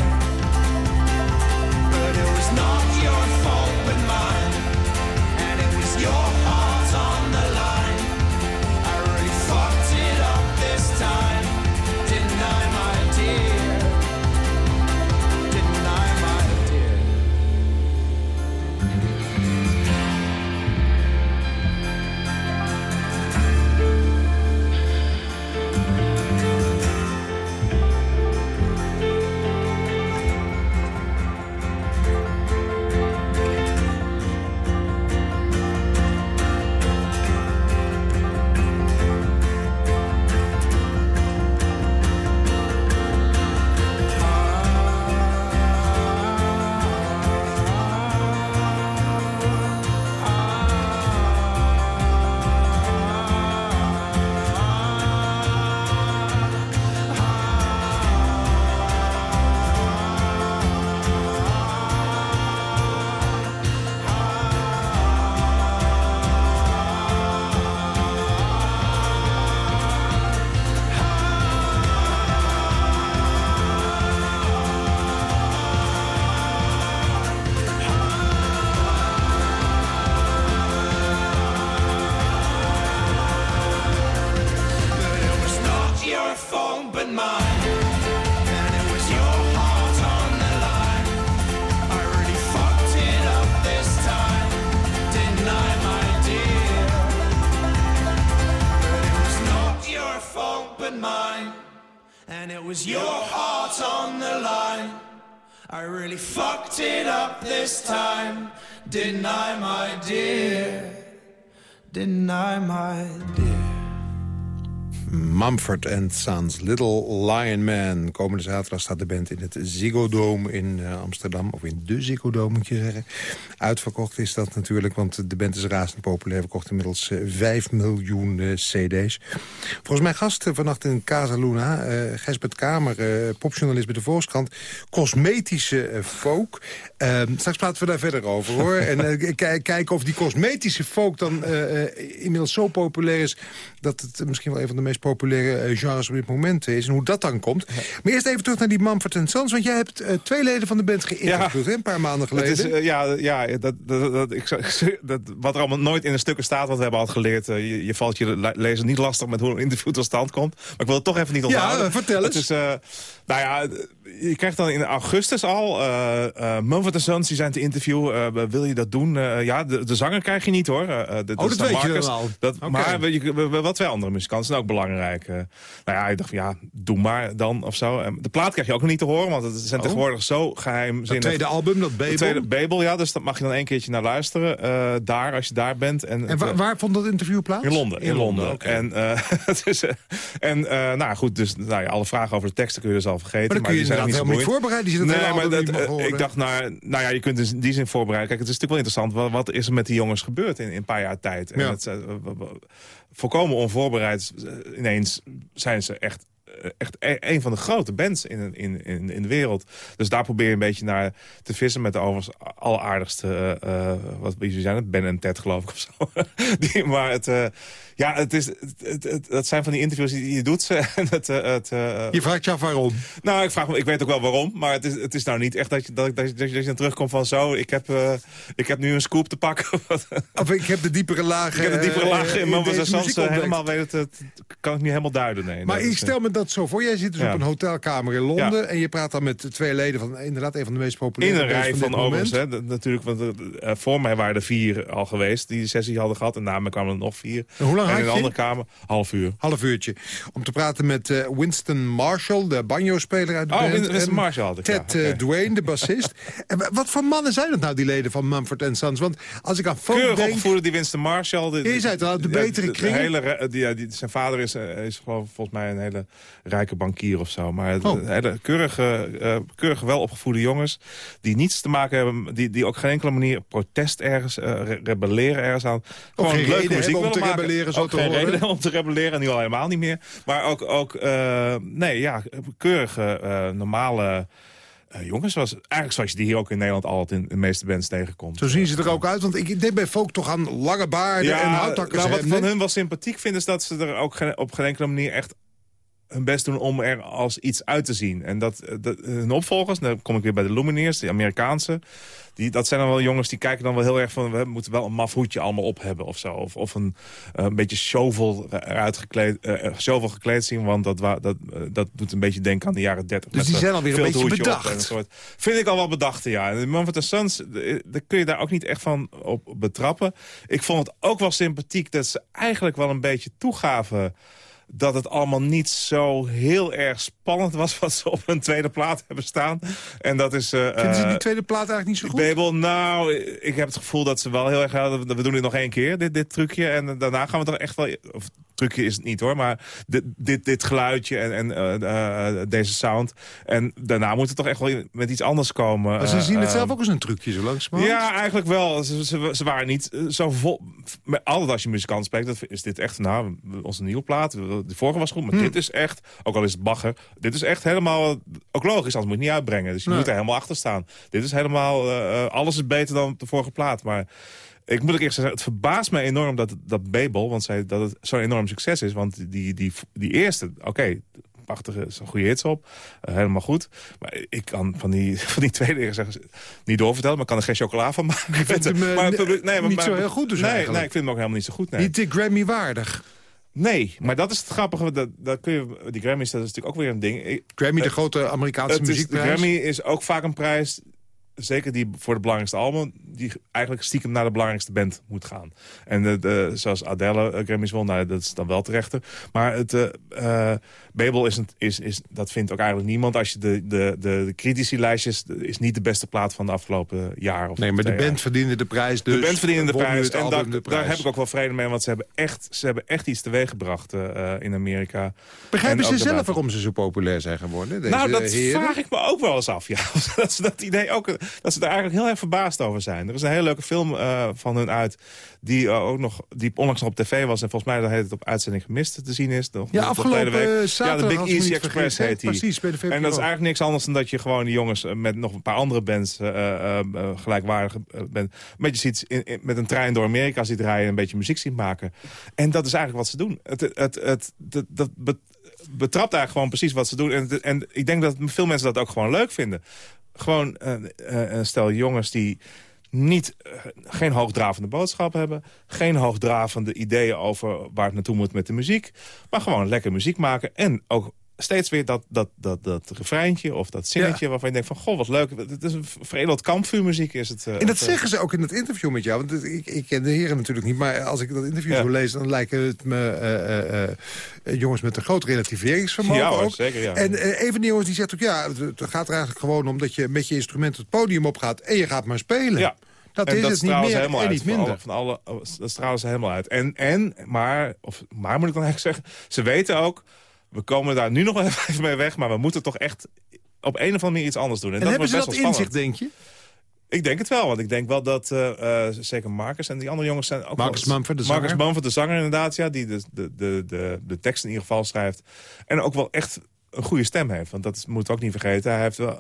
Speaker 3: Mumford Sons, Little Lion Man. Komende zaterdag staat de band in het Ziggo Dome in eh, Amsterdam. Of in de Ziggo Dome, moet je zeggen. Uitverkocht is dat natuurlijk, want de band is razend populair. Verkocht inmiddels eh, 5 miljoen eh, cd's. Volgens mij gast eh, vannacht in Casa Luna, eh Gesbert Kamer, eh, popjournalist bij de Volkskrant. Cosmetische eh, folk. Eh, straks praten we daar verder over, hoor. en eh, kijken of die cosmetische folk dan eh, eh, inmiddels zo populair is... dat het misschien wel een van de meest populaire eh, genres op dit moment is. En hoe dat dan komt. Maar eerst even terug naar die Mumford Sons. Want jij hebt eh, twee leden van de band geïnterviewd, hè, een paar maanden
Speaker 4: Het
Speaker 3: geleden.
Speaker 4: is, eh, ja, ja dat, dat, dat, ik, dat, wat er allemaal nooit in de stukken staat, wat we hebben al geleerd. je, je valt je le- lezer niet lastig met hoe een interview tot stand komt. Maar ik wil het toch even niet onthouden.
Speaker 3: eh, vertel
Speaker 4: Het
Speaker 3: eens.
Speaker 4: is, eh, nou ja, je krijgt dan in augustus al... eh uh, Mumford Sons die zijn te interviewen. eh, wil je dat doen? Eh, ja, de, de zanger krijg je niet hoor. Eh, eh,
Speaker 3: Oh, dat weet je.
Speaker 4: Dat,
Speaker 3: Oké.
Speaker 4: Maar we, je- we- we- wel twee andere muzikanten zijn ook belangrijk. eh. nou ja, ik dacht ja, doe maar dan of zo. En de plaat krijg je ook nog niet te horen, want het zijn
Speaker 3: Oh.
Speaker 4: tegenwoordig zo geheimzinnig.
Speaker 3: tweede album, dat Babel.
Speaker 4: De tweede Babel, ja, dus dat mag je dan één keertje naar luisteren. eh, daar, als je daar bent. En,
Speaker 3: En waar, waar vond dat interview plaats?
Speaker 4: In Londen. In, Londen.
Speaker 3: oké.
Speaker 4: En, eh, het eh, en eh, nou goed, dus nou ja, alle vragen over de teksten kun je dus al vergeten.
Speaker 3: Maar dan kun je helemaal niet
Speaker 4: zo
Speaker 3: voorbereid. Die zit het
Speaker 4: Nee, maar dat, eh, ik dacht, nou, nou ja, je kunt dus in die zin voorbereiden. Kijk, het is natuurlijk wel interessant. Wat, wat is er met die jongens gebeurd in, in een paar jaar tijd? En
Speaker 3: Ja.
Speaker 4: het, eh, volkomen onvoorbereid. eh, Ineens zijn ze echt echt e- een van de grote bands in, in, in, in de wereld. Dus daar probeer je een beetje naar te vissen... met de overigens alleraardigste... eh, wat zijn het? Ben en Ted, geloof ik, of zo. die, maar het... ja, het is, het, het, dat zijn van die interviews die je doet. Ze, en het, eh, het, eh,
Speaker 3: Je vraagt je af waarom.
Speaker 4: nou, ik vraag me, ik weet ook wel waarom, maar het is, het is nou niet echt dat je, dat, je, dat je dan terugkomt van zo, ik heb, eh, ik heb nu een scoop te pakken.
Speaker 3: Of ik heb de diepere lagen.
Speaker 4: ik heb de diepere
Speaker 3: eh,
Speaker 4: lagen in eh,
Speaker 3: ontdekt.
Speaker 4: helemaal, weet het, het kan ik niet helemaal duiden. Nee,
Speaker 3: Maar ik
Speaker 4: eh,
Speaker 3: stel me dat zo voor. Jij zit dus
Speaker 4: Ja.
Speaker 3: op een hotelkamer in Londen...
Speaker 4: Ja.
Speaker 3: en je praat dan met twee leden van inderdaad een van de meest populaire
Speaker 4: In een rij van overigens, hè, natuurlijk, want eh, eh, voor mij waren er vier al geweest die de sessie hadden gehad. En na me kwamen er nog vier.
Speaker 3: En hoe lang
Speaker 4: en in een andere kamer, half uur.
Speaker 3: Half uurtje. Om te praten met eh, Winston Marshall, de banjo-speler uit de
Speaker 4: Oh,
Speaker 3: band.
Speaker 4: Winston
Speaker 3: en
Speaker 4: Marshall had ik, ja,
Speaker 3: Ted eh. Dwayne, de bassist. en wa- wat voor mannen zijn dat nou, die leden van Mumford Sons? Want als ik aan folk
Speaker 4: Keurig
Speaker 3: denk...
Speaker 4: die Winston Marshall. De,
Speaker 3: Je zei het al, de betere
Speaker 4: hele, die, die, zijn vader is, eh, is gewoon volgens mij een hele rijke bankier of zo. Maar
Speaker 3: Oh.
Speaker 4: hele keurige, eh, keurig wel opgevoede jongens... die niets te maken hebben... die, die ook geen enkele manier protest ergens... re- rebelleren ergens aan. Gewoon leuke muziek
Speaker 3: om
Speaker 4: willen
Speaker 3: te
Speaker 4: maken.
Speaker 3: rebelleren, zo
Speaker 4: ook
Speaker 3: te
Speaker 4: geen
Speaker 3: horen.
Speaker 4: reden om te rebelleren, nu al helemaal niet meer. Maar ook, ook eh, nee, ja, keurige, eh, normale... eh, jongens, zoals, eigenlijk zoals je die hier ook in Nederland altijd in de meeste bands tegenkomt.
Speaker 3: Zo zien ze er ook uit, want ik denk bij folk toch aan lange baarden en houthakkers.
Speaker 4: nou, wat ik van hun wel sympathiek vind... is dat ze er ook op geen enkele manier echt hun best doen om er als iets uit te zien. En dat, eh, dat hun opvolgers, dan kom ik weer bij de Lumineers, de Amerikaanse... Die, dat zijn dan wel jongens die kijken dan wel heel erg van... we moeten wel een maf hoedje allemaal op hebben of zo. Of, of een, eh, een beetje shovel eruit gekleed, eh, shovel gekleed zien. Want dat, wa- dat, dat doet een beetje denken aan de jaren 30.
Speaker 3: Dus die zijn alweer een beetje bedacht.
Speaker 4: en een soort, vind ik al wel bedacht, ja. En Mumford Sons, eh, daar kun je daar ook niet echt van op betrappen. Ik vond het ook wel sympathiek dat ze eigenlijk wel een beetje toegaven dat het allemaal niet zo heel erg spannend was... wat ze op hun tweede plaat hebben staan. En dat is... eh,
Speaker 3: Vinden ze
Speaker 4: eh,
Speaker 3: die tweede plaat eigenlijk niet zo goed?
Speaker 4: Babel, nou, ik heb het gevoel dat ze wel heel erg... We doen dit nog één keer, dit, dit trucje. En daarna gaan we toch echt wel... Of, trucje is het niet hoor, maar dit, dit, dit geluidje en, en eh, eh, deze sound. En daarna moet het toch echt wel met iets anders komen.
Speaker 3: Maar ze zien het
Speaker 4: Eh,
Speaker 3: zelf ook als een trucje, zo langzamerhand.
Speaker 4: ja, eigenlijk wel. Ze, ze, ze waren niet eh, zo vol... Met altijd als je muzikant spreekt, dat is dit echt... Nou, onze nieuwe plaat, de vorige was goed, maar dit is echt... Ook al is het bagger, dit is echt helemaal... Ook logisch, anders moet je het niet uitbrengen. Dus je
Speaker 3: Nee.
Speaker 4: moet er helemaal achter staan. Dit is helemaal... eh, eh, alles is beter dan de vorige plaat, maar... Ik moet ook eerst zeggen, het verbaast me enorm dat, dat Babel, want zij, dat het zo'n enorm succes is. Want die, die, die eerste, oké, prachtige, er zijn goede hits op. eh, helemaal goed. Maar ik kan van die, van die tweede zeggen, niet doorvertellen, maar ik kan er geen chocola van maken. Ik
Speaker 3: vindt hem,
Speaker 4: maar nee, maar,
Speaker 3: niet
Speaker 4: maar-
Speaker 3: zo heel goed dus
Speaker 4: nee,
Speaker 3: eigenlijk.
Speaker 4: Nee, ik vind hem ook helemaal niet zo goed. Nee,
Speaker 3: Niet de Grammy waardig.
Speaker 4: Nee maar dat is het grappige. Dat, dat kun je, die Grammys, dat is natuurlijk ook weer een ding.
Speaker 3: Grammy, de grote Amerikaanse
Speaker 4: het is, de
Speaker 3: muziekprijs.
Speaker 4: Grammy is ook vaak een prijs zeker die voor de belangrijkste album... die eigenlijk stiekem naar de belangrijkste band moet gaan. En de, de, zoals Adele uh, Grammys won, nou, dat is dan wel terecht. Maar het uh, uh, Babel is, een, is, is, dat vindt ook eigenlijk niemand. Als je de, de, de, de critici-lijstjes... is niet de beste plaat van de afgelopen jaar. Of
Speaker 3: nee, maar de
Speaker 4: twee
Speaker 3: band
Speaker 4: jaar.
Speaker 3: verdiende de prijs dus.
Speaker 4: de band verdiende de prijs. En daar,
Speaker 3: de prijs.
Speaker 4: daar heb ik ook wel vrede mee. Want ze hebben echt, ze hebben echt iets teweeggebracht uh, in Amerika.
Speaker 3: Begrijpen
Speaker 4: En
Speaker 3: ze zelf waarom ze zo populair zijn geworden? Deze
Speaker 4: nou, dat
Speaker 3: heren?
Speaker 4: vraag ik me ook wel eens af. Ja. dat ze dat idee ook, dat ze daar eigenlijk heel erg verbaasd over zijn. Er is een hele leuke film uh, van hun uit, die uh, ook nog, die onlangs nog op tv was en volgens mij dat heet het op uitzending gemist te zien is. Nog,
Speaker 3: Ja, afgelopen
Speaker 4: week.
Speaker 3: uh,
Speaker 4: Ja, de
Speaker 3: zaterdag,
Speaker 4: Big Easy Express heet die.
Speaker 3: Precies, bij de VPRO.
Speaker 4: En dat is eigenlijk niks anders dan dat je gewoon die jongens uh, met nog een paar andere bands gelijkwaardig bent. Een beetje ziet in, in, met een trein door Amerika ziet rijden en een beetje muziek ziet maken. En dat is eigenlijk wat ze doen. Het, het, het, dat betrapt eigenlijk gewoon precies wat ze doen. En, en ik denk dat veel mensen dat ook gewoon leuk vinden. Gewoon een stel jongens die niet, geen hoogdravende boodschap hebben. Geen hoogdravende ideeën over waar het naartoe moet met de muziek. Maar gewoon lekker muziek maken. En ook steeds weer dat, dat, dat, dat refreintje of dat zinnetje... Ja. waarvan je denkt van, goh, wat leuk. Het is een veredeld kampvuurmuziek is het. Uh,
Speaker 3: en dat zeggen ze ook in het interview met jou. Want ik, ik ken de heren natuurlijk niet. Maar als ik dat interview ja. zo lees, dan lijken het me uh, jongens met een groot relativeringsvermogen
Speaker 4: ja, hoor,
Speaker 3: ook.
Speaker 4: Zeker, ja.
Speaker 3: En een van die jongens die zegt ook, ja, het gaat er eigenlijk gewoon om... dat je met je instrument het podium opgaat en je gaat maar spelen.
Speaker 4: Ja.
Speaker 3: Dat
Speaker 4: en
Speaker 3: is
Speaker 4: dat
Speaker 3: het niet meer en
Speaker 4: uit.
Speaker 3: niet minder.
Speaker 4: Van alle, van alle, dat stralen ze helemaal uit. En, en maar, of, maar moet ik dan eigenlijk zeggen... ze weten ook, we komen daar nu nog wel even mee weg... maar we moeten toch echt op een of andere manier iets anders doen. En,
Speaker 3: en
Speaker 4: dat
Speaker 3: hebben ze
Speaker 4: wordt
Speaker 3: dat
Speaker 4: best wel
Speaker 3: inzicht, denk je?
Speaker 4: Ik denk het wel, want ik denk wel dat uh, uh, zeker Marcus en die andere jongens zijn ook
Speaker 3: Marcus
Speaker 4: wel,
Speaker 3: Mumford, de
Speaker 4: Marcus
Speaker 3: zanger.
Speaker 4: Mumford, de zanger inderdaad, ja, die de, de, de, de, de tekst in ieder geval schrijft. En ook wel echt een goede stem heeft, want dat moet ook niet vergeten. Hij heeft wel,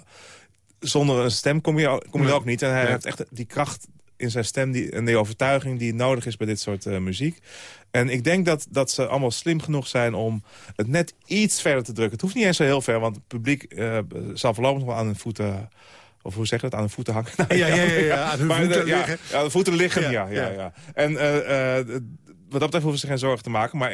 Speaker 4: zonder een stem kom je, kom je er ook niet. En hij heeft echt die kracht in zijn stem die, en die overtuiging die nodig is bij dit soort uh, muziek. En ik denk dat, dat ze allemaal slim genoeg zijn om het net iets verder te drukken. Het hoeft niet eens zo heel ver, want het publiek uh, zal voorlopig nog wel aan hun voeten... Of hoe zeg je dat? Aan de voeten hangen? Nou,
Speaker 3: Ja, ja, ja, ja, aan hun
Speaker 4: maar,
Speaker 3: voeten liggen.
Speaker 4: Ja, aan de voeten liggen,
Speaker 3: Ja,
Speaker 4: ja. ja,
Speaker 3: ja.
Speaker 4: ja. En uh, uh, wat dat betreft hoeven ze geen zorgen te maken. Maar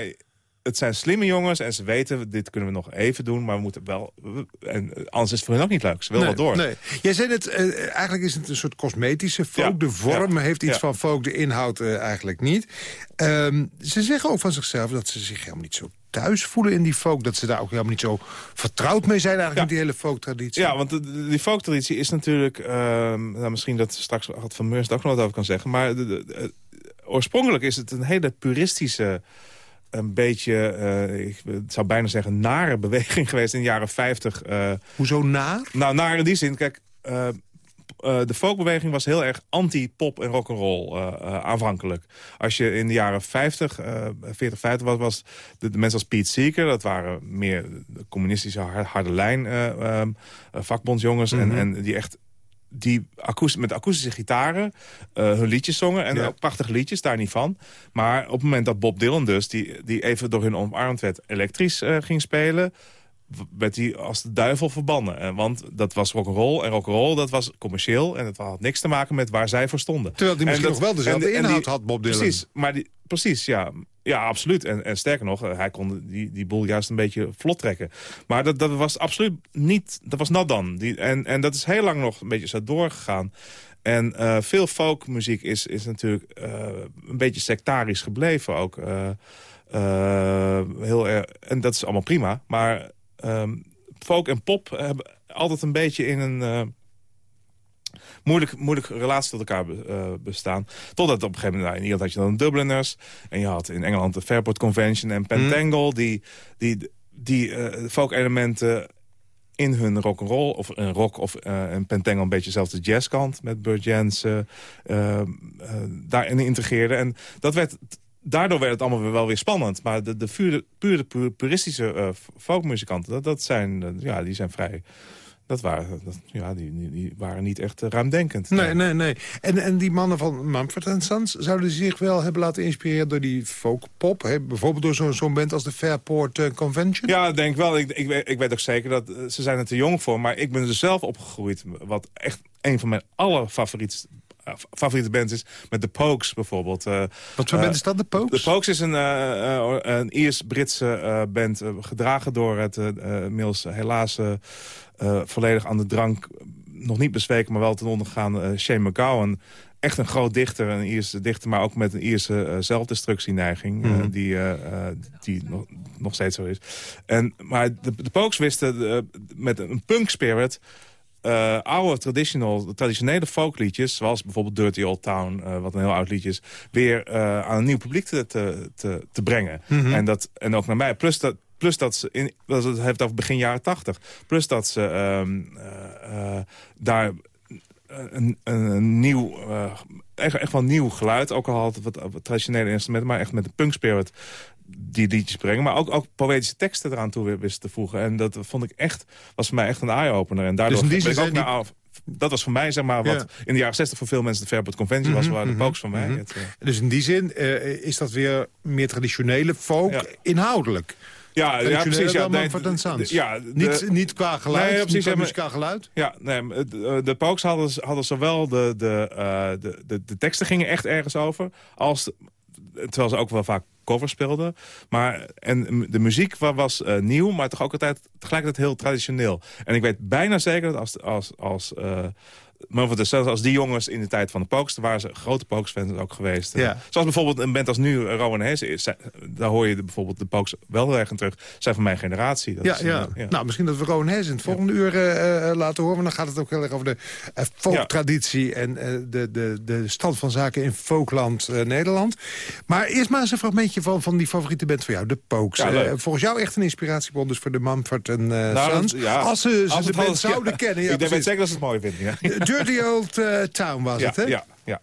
Speaker 4: het zijn slimme jongens en ze weten, dit kunnen we nog even doen, maar we moeten wel... En anders is het voor hen ook niet leuk. Ze willen
Speaker 3: Nee,
Speaker 4: wel door.
Speaker 3: Nee. Jij zei het, eh, eigenlijk is het een soort cosmetische folk.
Speaker 4: Ja,
Speaker 3: De vorm
Speaker 4: ja,
Speaker 3: heeft iets
Speaker 4: ja.
Speaker 3: van folk, de inhoud eh, eigenlijk niet. Ehm, ze zeggen ook van zichzelf dat ze zich helemaal niet zo thuis voelen in die folk. Dat ze daar ook helemaal niet zo vertrouwd mee zijn eigenlijk
Speaker 4: Ja.
Speaker 3: met die hele folk-traditie.
Speaker 4: Ja, want de- die folktraditie is natuurlijk... ehm, nou, misschien dat straks wat van Meurs ook nog wat over kan zeggen... maar de- de- de- oorspronkelijk is het een hele puristische... een beetje, eh, ik zou bijna zeggen, nare beweging geweest in de jaren 50. eh,
Speaker 3: Hoezo naar?
Speaker 4: nou, naar in die zin, kijk... eh, de folkbeweging was heel erg anti-pop en rock'n'roll aanvankelijk. Als je in de jaren 50, eh 40, 50 was, was de, de mensen als Pete Seeger... dat waren meer de communistische har- harde lijn eh, ehm, eh, vakbondsjongens... en, en die echt die met akoestische gitaren eh, hun liedjes zongen. En
Speaker 3: Ja.
Speaker 4: prachtige liedjes, daar niet van. Maar op het moment dat Bob Dylan dus, die, die even door hun omarmd werd... elektrisch eh, ging spelen, werd hij als de duivel verbannen. Eh, want dat was rock'n'roll. En rock'n'roll, dat was commercieel. En het had niks te maken met waar zij voor stonden.
Speaker 3: Terwijl die
Speaker 4: En
Speaker 3: misschien
Speaker 4: dat-
Speaker 3: nog wel dezelfde
Speaker 4: en- en
Speaker 3: inhoud
Speaker 4: die-
Speaker 3: had, Bob Dylan.
Speaker 4: Precies, maar die, precies ja. Ja, absoluut. En, en sterker nog, eh, hij kon die, die boel juist een beetje vlot trekken. Maar dat, dat was absoluut niet... Dat was not dan. Die, en, en dat is heel lang nog een beetje zo doorgegaan. En eh, veel folkmuziek is, is natuurlijk een beetje sectarisch gebleven ook. Heel erg, en dat is allemaal prima. Maar ehm, folk en pop hebben altijd een beetje in een... eh, moeilijk, moeilijk relatie tot elkaar be- eh, bestaan. Totdat op een gegeven moment, nou, in Ierland had je dan de Dubliners. En je had in Engeland de Fairport Convention en Pentangle. Die, die, die eh, folk-elementen in hun rock'n'roll, of een rock of een pentangle een beetje dezelfde jazzkant met Burt Jansen, eh, eh, daarin integreerden. En dat werd, daardoor werd het allemaal weer wel weer spannend. Maar de, de pure, pure, pure puristische eh, folkmuzikanten, dat, dat zijn, eh, ja, die zijn vrij... Dat waren, dat, ja, die, die, die waren niet echt eh, ruimdenkend.
Speaker 3: Nee, nee, nee. En, en die mannen van Mumford Sons... zouden zich wel hebben laten inspireren door die folk-pop? hè? Bijvoorbeeld door zo'n zo'n band als de Fairport Convention?
Speaker 4: Ja, denk wel. Ik, ik, weet, ik weet ook zeker dat ze zijn er te jong voor. Maar ik ben er zelf opgegroeid. Wat echt een van mijn allerfavoriete favoriete bands is. Met de Pokes bijvoorbeeld. Eh,
Speaker 3: Wat voor
Speaker 4: eh,
Speaker 3: band is dat, de Pokes?
Speaker 4: De Pokes is een, eh, eh, een Iers-Britse eh, band. eh, gedragen door het eh, eh, inmiddels helaas eh, eh, volledig aan de drank... nog niet bezweken, maar wel ten onder gegaan eh, Shane McGowan. Echt een groot dichter, een Ierse dichter... maar ook met een Ierse eh, zelfdestructieneiging... eh,
Speaker 3: Mhm.
Speaker 4: die, eh, eh, die nog, nog steeds zo is. En, maar de, de Pokes wisten eh, met een punk spirit... eh, oude traditional, traditionele folkliedjes... zoals bijvoorbeeld Dirty Old Town, eh, wat een heel oud liedje is... weer eh, aan een nieuw publiek te, te, te, te brengen.
Speaker 3: Mhm.
Speaker 4: en, dat, en ook naar mij. Plus dat, plus dat ze, in, dat het heeft over begin jaren tachtig... plus dat ze ehm, eh, eh, daar een, een, een nieuw, echt, echt wel een nieuw geluid... ook al had het wat, wat traditionele instrumenten... maar echt met de punk spirit die liedjes brengen. Maar ook, ook poëtische teksten eraan toe wisten te voegen. En dat vond ik echt, was voor mij echt een eye-opener. En daardoor
Speaker 3: Dus
Speaker 4: ben ik ook naar af- dat was voor mij, zeg maar, wat
Speaker 3: Ja.
Speaker 4: in de jaren 60 voor veel mensen de Fairport Convention was,
Speaker 3: Mhm,
Speaker 4: waren de Pokes van mij.
Speaker 3: mhm.
Speaker 4: Het, eh,
Speaker 3: Dus in die zin eh, is dat weer meer traditionele folk,
Speaker 4: Ja.
Speaker 3: inhoudelijk.
Speaker 4: ja, ja, precies. Ja, nee, Ja, de-
Speaker 3: niet, niet qua geluid,
Speaker 4: Nee, ja,
Speaker 3: niet
Speaker 4: precies,
Speaker 3: qua muzikaal geluid.
Speaker 4: Ja, nee, eh, de Pokes hadden, hadden zowel de, de, de, de, de teksten gingen echt ergens over... als de- terwijl ze ook wel vaak covers speelden. Maar, en de muziek wa- was eh, nieuw, maar toch ook altijd tegelijkertijd heel traditioneel. En ik weet bijna zeker dat als, als, als eh, Mumford Sons, als die jongens in de tijd van de Pokes... waren ze grote Pokes-fans ook geweest.
Speaker 3: Ja.
Speaker 4: Zoals bijvoorbeeld een band als nu, eh, Rowan Hayes is. Daar hoor je bijvoorbeeld de Pokes wel heel erg in terug. Zijn van mijn generatie. Dat
Speaker 3: Ja,
Speaker 4: is,
Speaker 3: ja.
Speaker 4: eh,
Speaker 3: Nou, misschien dat we Rowan Hes in het volgende uur eh, laten horen. Want dan gaat het ook heel erg over de eh, folktraditie... en de, de, de stand van zaken in folkland Nederland. Maar eerst maar eens een fragmentje van, van die favoriete band van jou, de Pokes.
Speaker 4: Ja,
Speaker 3: volgens jou echt een inspiratiebron dus voor de Mumford en
Speaker 4: Nou,
Speaker 3: Sons.
Speaker 4: dat- ja.
Speaker 3: Als ze, ze
Speaker 4: Als
Speaker 3: de band zouden
Speaker 4: ja.
Speaker 3: kennen. Ja,
Speaker 4: ik
Speaker 3: precies.
Speaker 4: zeker dat ze het mooi vinden. Ja.
Speaker 3: Dirty Old eh, Town was
Speaker 4: Ja,
Speaker 3: het, hè?
Speaker 4: ja, ja.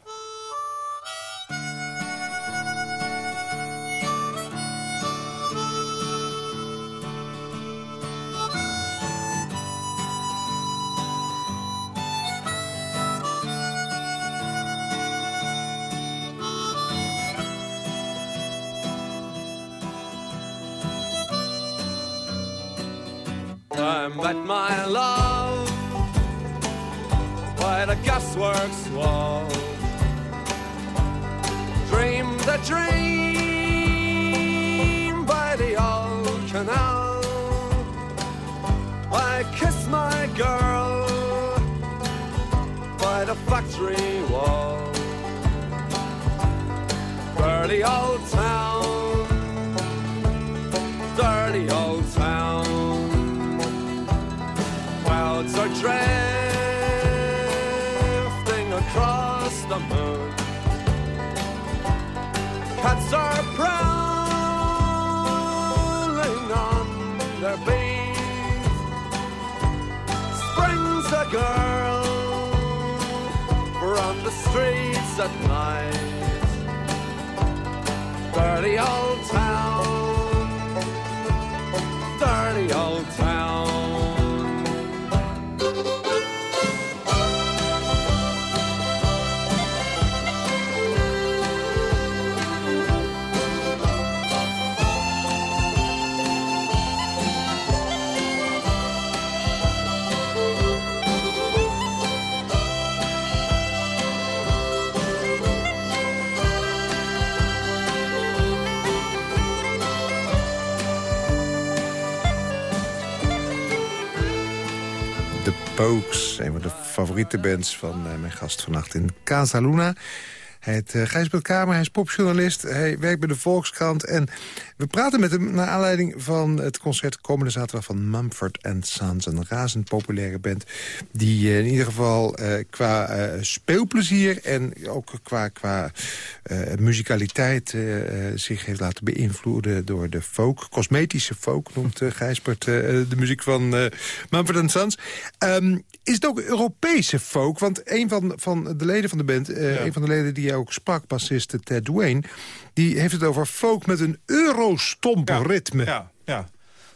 Speaker 3: Een van de favoriete bands van eh, mijn gast vannacht in Casa Luna. Hij heet uh, Gijsbert Kamer, hij is popjournalist, hij werkt bij de Volkskrant... en we praten met hem naar aanleiding van het concert komende zaterdag... van Mumford Sons, een razend populaire band... die eh, in ieder geval eh, qua eh, speelplezier en ook qua, qua eh, muzikaliteit... zich heeft laten beïnvloeden door de folk. Cosmetische folk noemt Gijsbert de muziek van Mumford Sons. Ehm, is het ook Europese folk? Want een van, van de leden van de band, een van de leden die jij ook sprak, bassist Ted Dwayne... die heeft het over folk met een eurostomp ritme.
Speaker 4: Ja, ja.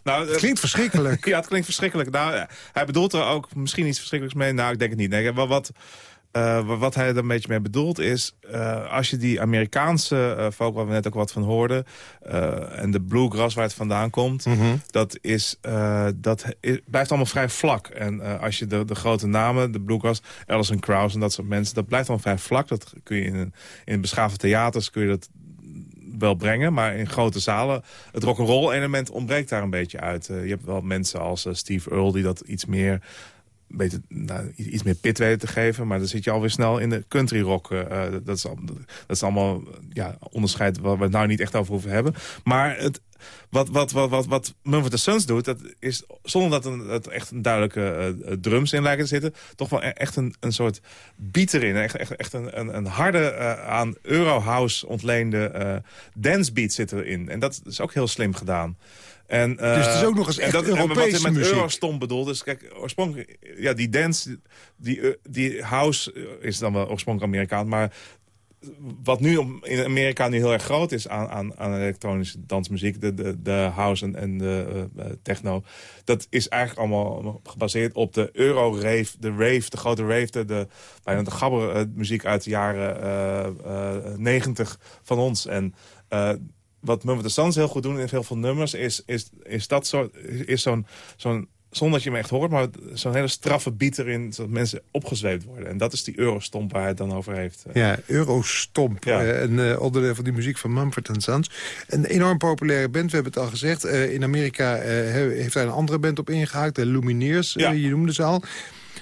Speaker 4: Nou,
Speaker 3: Het klinkt verschrikkelijk.
Speaker 4: Ja, het klinkt verschrikkelijk. Nou, ja, hij bedoelt er ook misschien iets verschrikkelijks mee. Nou, ik denk het niet. Nee, wat, wat, eh, wa- wat hij er een beetje mee bedoelt is... eh, als je die Amerikaanse eh, folk, waar we net ook wat van hoorden... eh, en de bluegrass waar het vandaan komt... dat, is, eh, dat blijft allemaal vrij vlak. En eh, als je de, de grote namen, de bluegrass, Alison Krauss en dat soort mensen... dat blijft allemaal vrij vlak. Dat kun je in, een, in beschaafde theaters kun je dat wel brengen, maar in grote zalen... het rock'n'roll element ontbreekt daar een beetje uit. Eh, je hebt wel mensen als eh, Steve Earle die dat iets meer... Beter, nou, iets meer pit te geven. Maar dan zit je alweer snel in de country rock. eh, eh, dat, is, dat is allemaal ja, onderscheid waar we het nou niet echt over hoeven hebben. Maar het, wat, wat, wat, wat, wat Mumford Sons doet, dat is zonder dat dat echt een duidelijke eh, drums in lijken te zitten, toch wel e- echt een, een soort beat erin. Echt, echt, echt een, een, een harde, eh, aan Eurohouse ontleende eh dancebeat zit erin. En dat is ook heel slim gedaan. En, eh,
Speaker 3: Dus het is ook nog eens
Speaker 4: en
Speaker 3: echt
Speaker 4: dat, en wat
Speaker 3: Europese
Speaker 4: hij met
Speaker 3: muziek.
Speaker 4: Eurostomp bedoelt, is kijk, oorspronkelijk, ja, die dance, die, eh, die house eh, is dan wel oorspronkelijk Amerikaan, maar wat nu in Amerika nu heel erg groot is aan, aan, aan elektronische dansmuziek, de, de, de house en, en de eh, eh, techno, dat is eigenlijk allemaal gebaseerd op de Euro-rave, de rave, de grote rave, de, de, bijna de gabber eh, muziek uit de jaren eh, negentig van ons. En eh, wat Mumford Sons heel goed doen in heel veel nummers, is, is, is dat soort, is zo'n zo'n zonder dat je hem echt hoort, maar zo'n hele straffe beat erin... zodat mensen opgezweept worden. En dat is die eurostomp waar hij het dan over heeft.
Speaker 3: Ja, Eurostomp.
Speaker 4: Ja.
Speaker 3: eh, een eh, onderdeel van die muziek van Mumford Sons. Een enorm populaire band, we hebben het al gezegd. Eh, in Amerika eh, he- heeft daar een andere band op ingehaakt. De Lumineers, eh,
Speaker 4: Ja.
Speaker 3: je noemde ze al.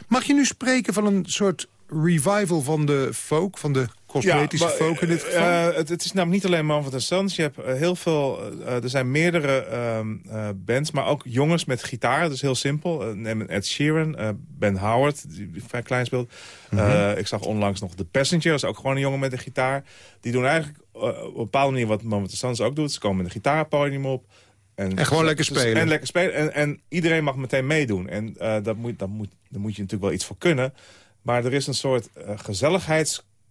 Speaker 3: Mag je nu spreken van een soort revival van de folk? Van de cosmetische
Speaker 4: maar,
Speaker 3: folk in dit
Speaker 4: eh,
Speaker 3: geval?
Speaker 4: eh, het, het is namelijk niet alleen Mumford Sons. Je hebt eh, heel veel... er zijn meerdere ehm, eh, bands, maar ook jongens met gitaar. Dat is heel simpel. Neem Ed Sheeran, Ben Howard, die vrij klein speelt.
Speaker 3: Mhm.
Speaker 4: Ik zag onlangs nog The Passenger. Dat is ook gewoon een jongen met een gitaar. Die doen eigenlijk op een bepaalde manier wat Mumford Sons ook doet. Ze komen met een gitaarpodium op.
Speaker 3: En gewoon lekker
Speaker 4: dus-
Speaker 3: spelen.
Speaker 4: En lekker spelen. En, en iedereen mag meteen meedoen. En dat moet, dat moet, daar moet je natuurlijk wel iets voor kunnen. Maar er is een soort eh,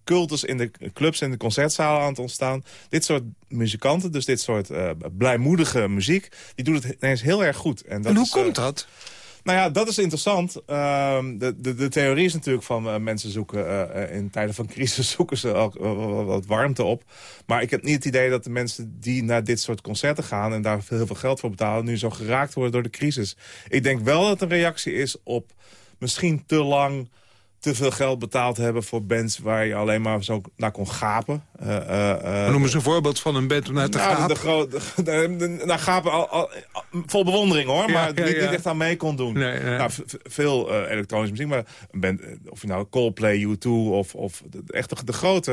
Speaker 4: gezelligheidscultus in de clubs en de concertzalen aan het ontstaan. Dit soort muzikanten, dus dit soort eh, blijmoedige muziek... die doet het ineens heel erg goed. En, dat
Speaker 3: en hoe
Speaker 4: is, eh,
Speaker 3: komt dat?
Speaker 4: nou ja, dat is interessant. Ehm, de, de, de theorie is natuurlijk van eh, mensen zoeken... in tijden van crisis zoeken ze ook wat, wat warmte op. Maar ik heb niet het idee dat de mensen die naar dit soort concerten gaan... en daar heel veel geld voor betalen... nu zo geraakt worden door de crisis. Ik denk wel dat het een reactie is op misschien te lang te veel geld betaald hebben voor bands waar je alleen maar zo naar kon gapen. Uh, uh,
Speaker 3: Noem eens een voorbeeld van een band om naar te
Speaker 4: nou,
Speaker 3: gapen.
Speaker 4: De, grote, de, de, de, gapen al, al, vol bewondering hoor, maar
Speaker 3: ja,
Speaker 4: niet,
Speaker 3: ja.
Speaker 4: niet echt aan mee kon doen.
Speaker 3: Nee, nee.
Speaker 4: Nou, veel elektronische muziek, maar een band, eh, of je nou Coldplay, U2 of, of de, echt de, grote,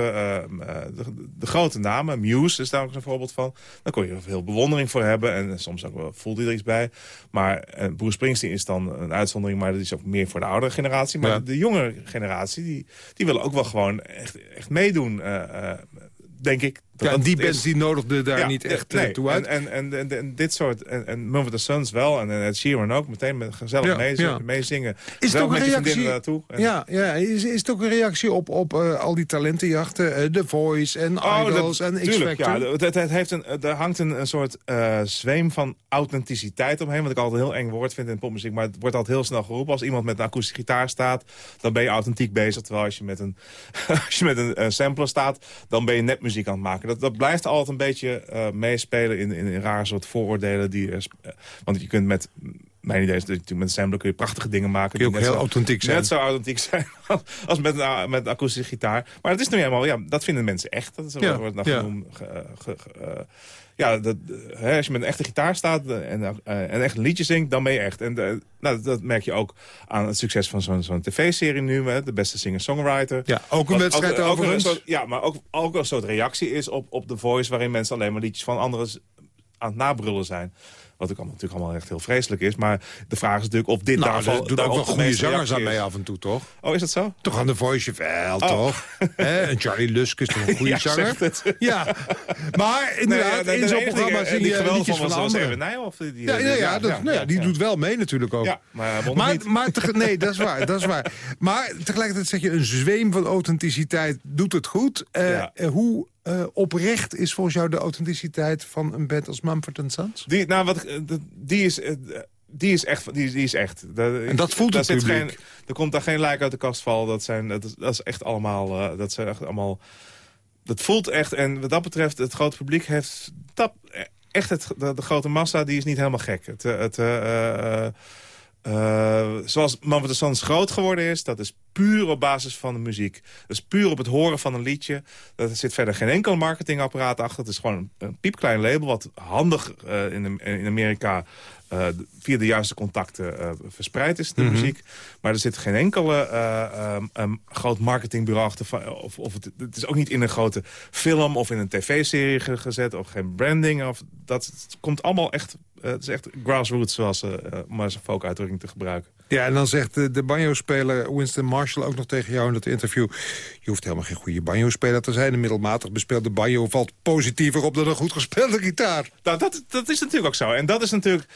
Speaker 4: de, de, grote namen, Muse is daar ook een voorbeeld van. Daar kon je veel bewondering voor hebben en soms ook wel voelde je er iets bij. Maar Bruce Springsteen is dan een uitzondering, maar dat is ook meer voor de oudere generatie. Maar de, jongere generatie, die, die willen ook wel gewoon echt, echt meedoen, denk ik.
Speaker 3: Ja,
Speaker 4: dat
Speaker 3: die bands die nodigden daar
Speaker 4: ja,
Speaker 3: niet echt
Speaker 4: nee,
Speaker 3: eh, toe uit.
Speaker 4: En, en, en, en, en dit soort, en, en Mumford Sons wel, en, en Ed Sheeran ook, meteen met gezellig
Speaker 3: Ja,
Speaker 4: meezingen,
Speaker 3: ja.
Speaker 4: meezingen.
Speaker 3: Is het ook een reactie?
Speaker 4: naartoe. En-
Speaker 3: Ja, ja. Is, is het ook een reactie op, op eh, al die talentenjachten? eh, The Voice en
Speaker 4: Oh,
Speaker 3: Idols
Speaker 4: dat-
Speaker 3: en
Speaker 4: tuurlijk,
Speaker 3: X-Factor?
Speaker 4: ja, heeft een, er hangt een, een soort zweem van authenticiteit omheen. Wat ik altijd een heel eng woord vind in popmuziek. Maar het wordt altijd heel snel geroepen. Als iemand met een akoestische gitaar staat, dan ben je authentiek bezig. Terwijl als je met een, als je met een eh, sampler staat, dan ben je nepmuziek aan het maken. Dat, dat blijft altijd een beetje eh, meespelen in, in, in rare soort vooroordelen. Die, er eh, want je kunt met... Mijn idee is dat natuurlijk met een kun je prachtige dingen maken.
Speaker 3: Kun je
Speaker 4: die
Speaker 3: ook heel
Speaker 4: zo-
Speaker 3: authentiek zijn.
Speaker 4: Net zo authentiek zijn als met een, met een akoestische gitaar. Maar het is nu eenmaal, ja, dat vinden mensen echt. Dat is
Speaker 3: Ja,
Speaker 4: wordt nou
Speaker 3: ja.
Speaker 4: genoemd. ge- ge- ge- eh, ja, dat, hè, als je met een echte gitaar staat eh, en, eh, en echt een liedje zingt, dan ben je echt. En eh, nou, dat merk je ook aan het succes van zo'n zo'n tv-serie nu. Met de beste singer-songwriter.
Speaker 3: Ja, ook een wedstrijd
Speaker 4: ook een soort- ja, maar ook, ook een soort reactie is op, op The Voice... waarin mensen alleen maar liedjes van anderen aan het nabrullen zijn. Wat ook allemaal, natuurlijk allemaal echt heel vreselijk is. Maar de vraag is natuurlijk of dit
Speaker 3: Nou,
Speaker 4: daarvan...
Speaker 3: doen ook wel
Speaker 4: de
Speaker 3: goede zangers aan mee af en toe, toch?
Speaker 4: Oh, is dat zo?
Speaker 3: Toch aan de Voice wel,
Speaker 4: Oh.
Speaker 3: toch? En Charlie Lusk is toch een goede
Speaker 4: Ja,
Speaker 3: zanger?
Speaker 4: zegt het.
Speaker 3: Ja, maar inderdaad,
Speaker 4: Nee, ja,
Speaker 3: in zo'n programma zing
Speaker 4: die
Speaker 3: je liedjes van
Speaker 4: was
Speaker 3: anderen.
Speaker 4: Nijhoff, die-
Speaker 3: Ja, ja, ja, dat, nou ja, die doet wel mee natuurlijk ook.
Speaker 4: Ja, maar
Speaker 3: maar, nee, dat is waar, dat is waar. Maar tegelijkertijd zeg je, een zweem van authenticiteit doet het goed. Eh, eh, hoe eh, oprecht is volgens jou de authenticiteit van een band als Mumford Sons?
Speaker 4: Die, nou, wat, eh, die is... eh, Die is echt. Die, die is echt.
Speaker 3: En dat voelt
Speaker 4: daar
Speaker 3: het publiek.
Speaker 4: Geen, er komt daar geen lijk uit de kast vallen. Dat, zijn, dat, is, dat is echt allemaal... eh, dat zijn echt allemaal... Dat voelt echt. En wat dat betreft, het grote publiek heeft... Dat, echt het, de, de grote massa, die is niet helemaal gek. Het, eh, het, eh, eh, zoals Manfred Sons groot geworden is... dat is puur op basis van de muziek. Dat is puur op het horen van een liedje. Er zit verder geen enkel marketingapparaat achter. Het is gewoon een, een piepklein label... wat handig eh, in, in Amerika eh, via de juiste contacten eh, verspreid is, de muziek. Maar er zit geen enkele eh, um, um, groot marketingbureau achter. Van, of, of het, het is ook niet in een grote film of in een tv-serie ge- gezet. Of geen branding. Of, dat het komt allemaal echt... eh, het is echt grassroots, zoals uh, om maar zo'n folk-uitdrukking te gebruiken.
Speaker 3: Ja, en dan zegt de, de banjo-speler Winston Marshall ook nog tegen jou in dat interview... je hoeft helemaal geen goede banjo-speler te zijn. Een middelmatig bespeelde banjo valt positiever op dan een goed gespeelde gitaar.
Speaker 4: Nou, dat, dat is natuurlijk ook zo. En dat is natuurlijk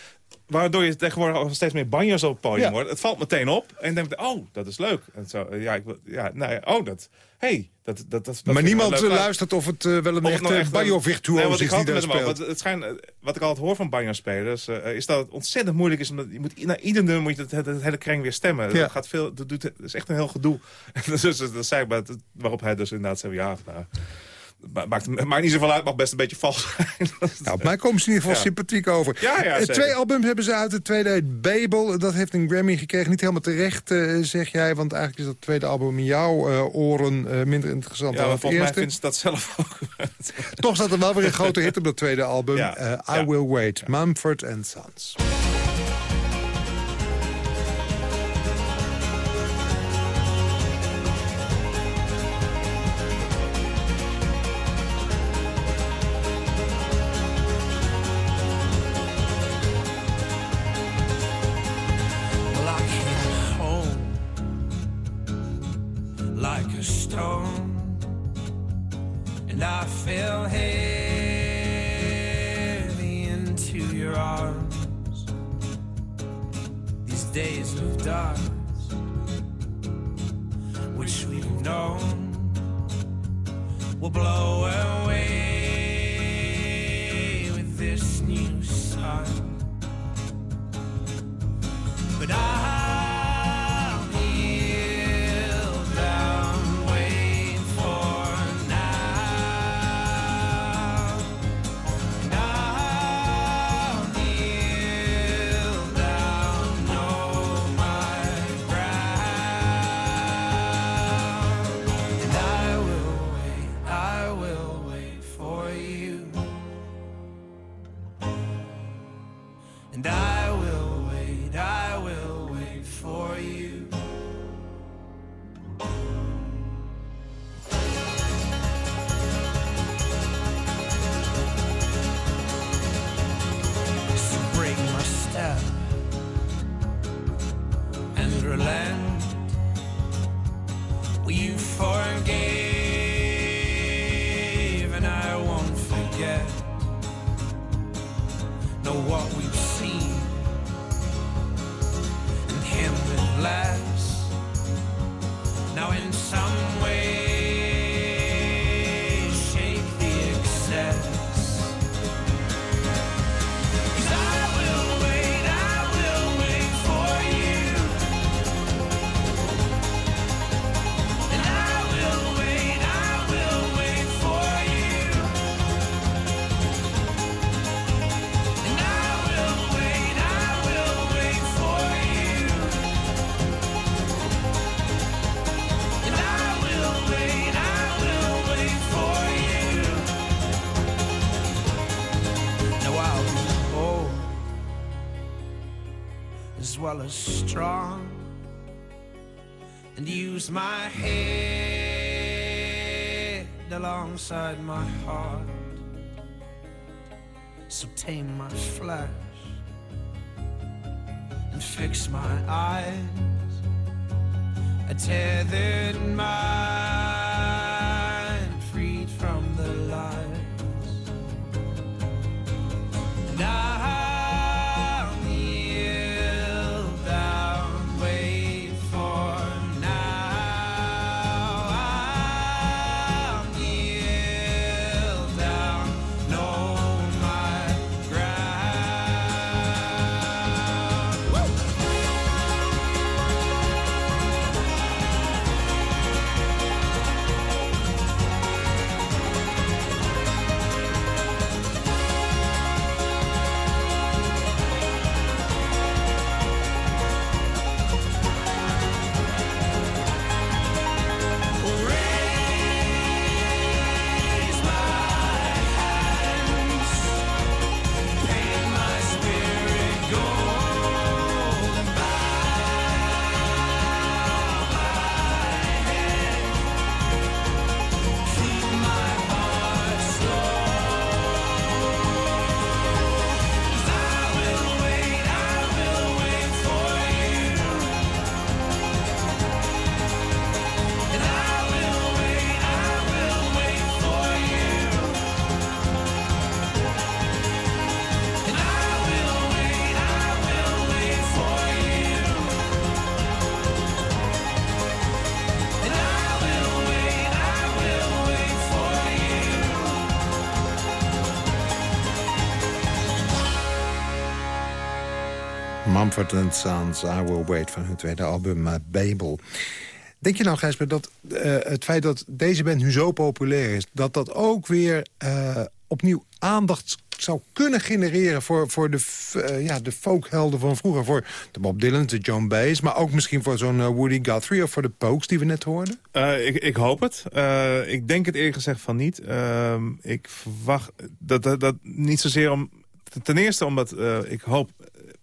Speaker 4: waardoor je tegenwoordig steeds meer banjo's op het podium
Speaker 3: Ja.
Speaker 4: hoort. Het valt meteen op. En dan denk je, oh, dat is leuk. En zo, ja, ik, ja, nou ja, oh, dat... Hey, dat, dat, dat, dat
Speaker 3: maar niemand eh, luistert of het eh, wel een
Speaker 4: nou echt een-
Speaker 3: banjo-virtuoos is
Speaker 4: ik
Speaker 3: die daar speelt.
Speaker 4: over. Het schijnt, eh, wat ik altijd hoor van banjo-spelers... eh, is dat het ontzettend moeilijk is. Omdat je moet, na ieder nummer moet je het, het, het hele kring weer stemmen.
Speaker 3: Ja.
Speaker 4: Dat, gaat veel, dat, doet, dat is echt een heel gedoe. dus, dus, dat ik, maar het- waarop hij dus inderdaad zei... Ja, nou, maakt, maakt niet zoveel uit, mag best een beetje vals zijn.
Speaker 3: Nou, op mij komen ze in ieder geval
Speaker 4: Ja.
Speaker 3: sympathiek over.
Speaker 4: Ja, ja,
Speaker 3: Eh, twee albums hebben ze uit. Het tweede heet Babel. Dat heeft een Grammy gekregen. Niet helemaal terecht, eh, zeg jij. Want eigenlijk is dat tweede album in jouw eh, oren minder interessant
Speaker 4: Ja,
Speaker 3: dan het
Speaker 4: volgens mij
Speaker 3: eerste.
Speaker 4: vindt ze dat zelf ook.
Speaker 3: Toch staat er wel weer een grote hit op dat tweede album. I. Will Wait. Mumford Sons.
Speaker 6: Alongside my heart. So tame my flesh and fix my eyes. A tethered mind
Speaker 3: Mumford Sons, I Will Wait van hun tweede album uh, Babel. Denk je nou, Gijsbert, dat eh, het feit dat deze band nu zo populair is... dat dat ook weer eh, opnieuw aandacht zou kunnen genereren... voor, voor de, eh, ja, de folkhelden van vroeger. Voor de Bob Dylan, de John Baez... maar ook misschien voor zo'n eh, Woody Guthrie of voor de Pokes die we net hoorden?
Speaker 4: Eh, ik, ik hoop het. Eh, ik denk het eerlijk gezegd van niet. Ehm, ik verwacht dat, dat, dat niet zozeer om... Ten eerste omdat eh, ik hoop...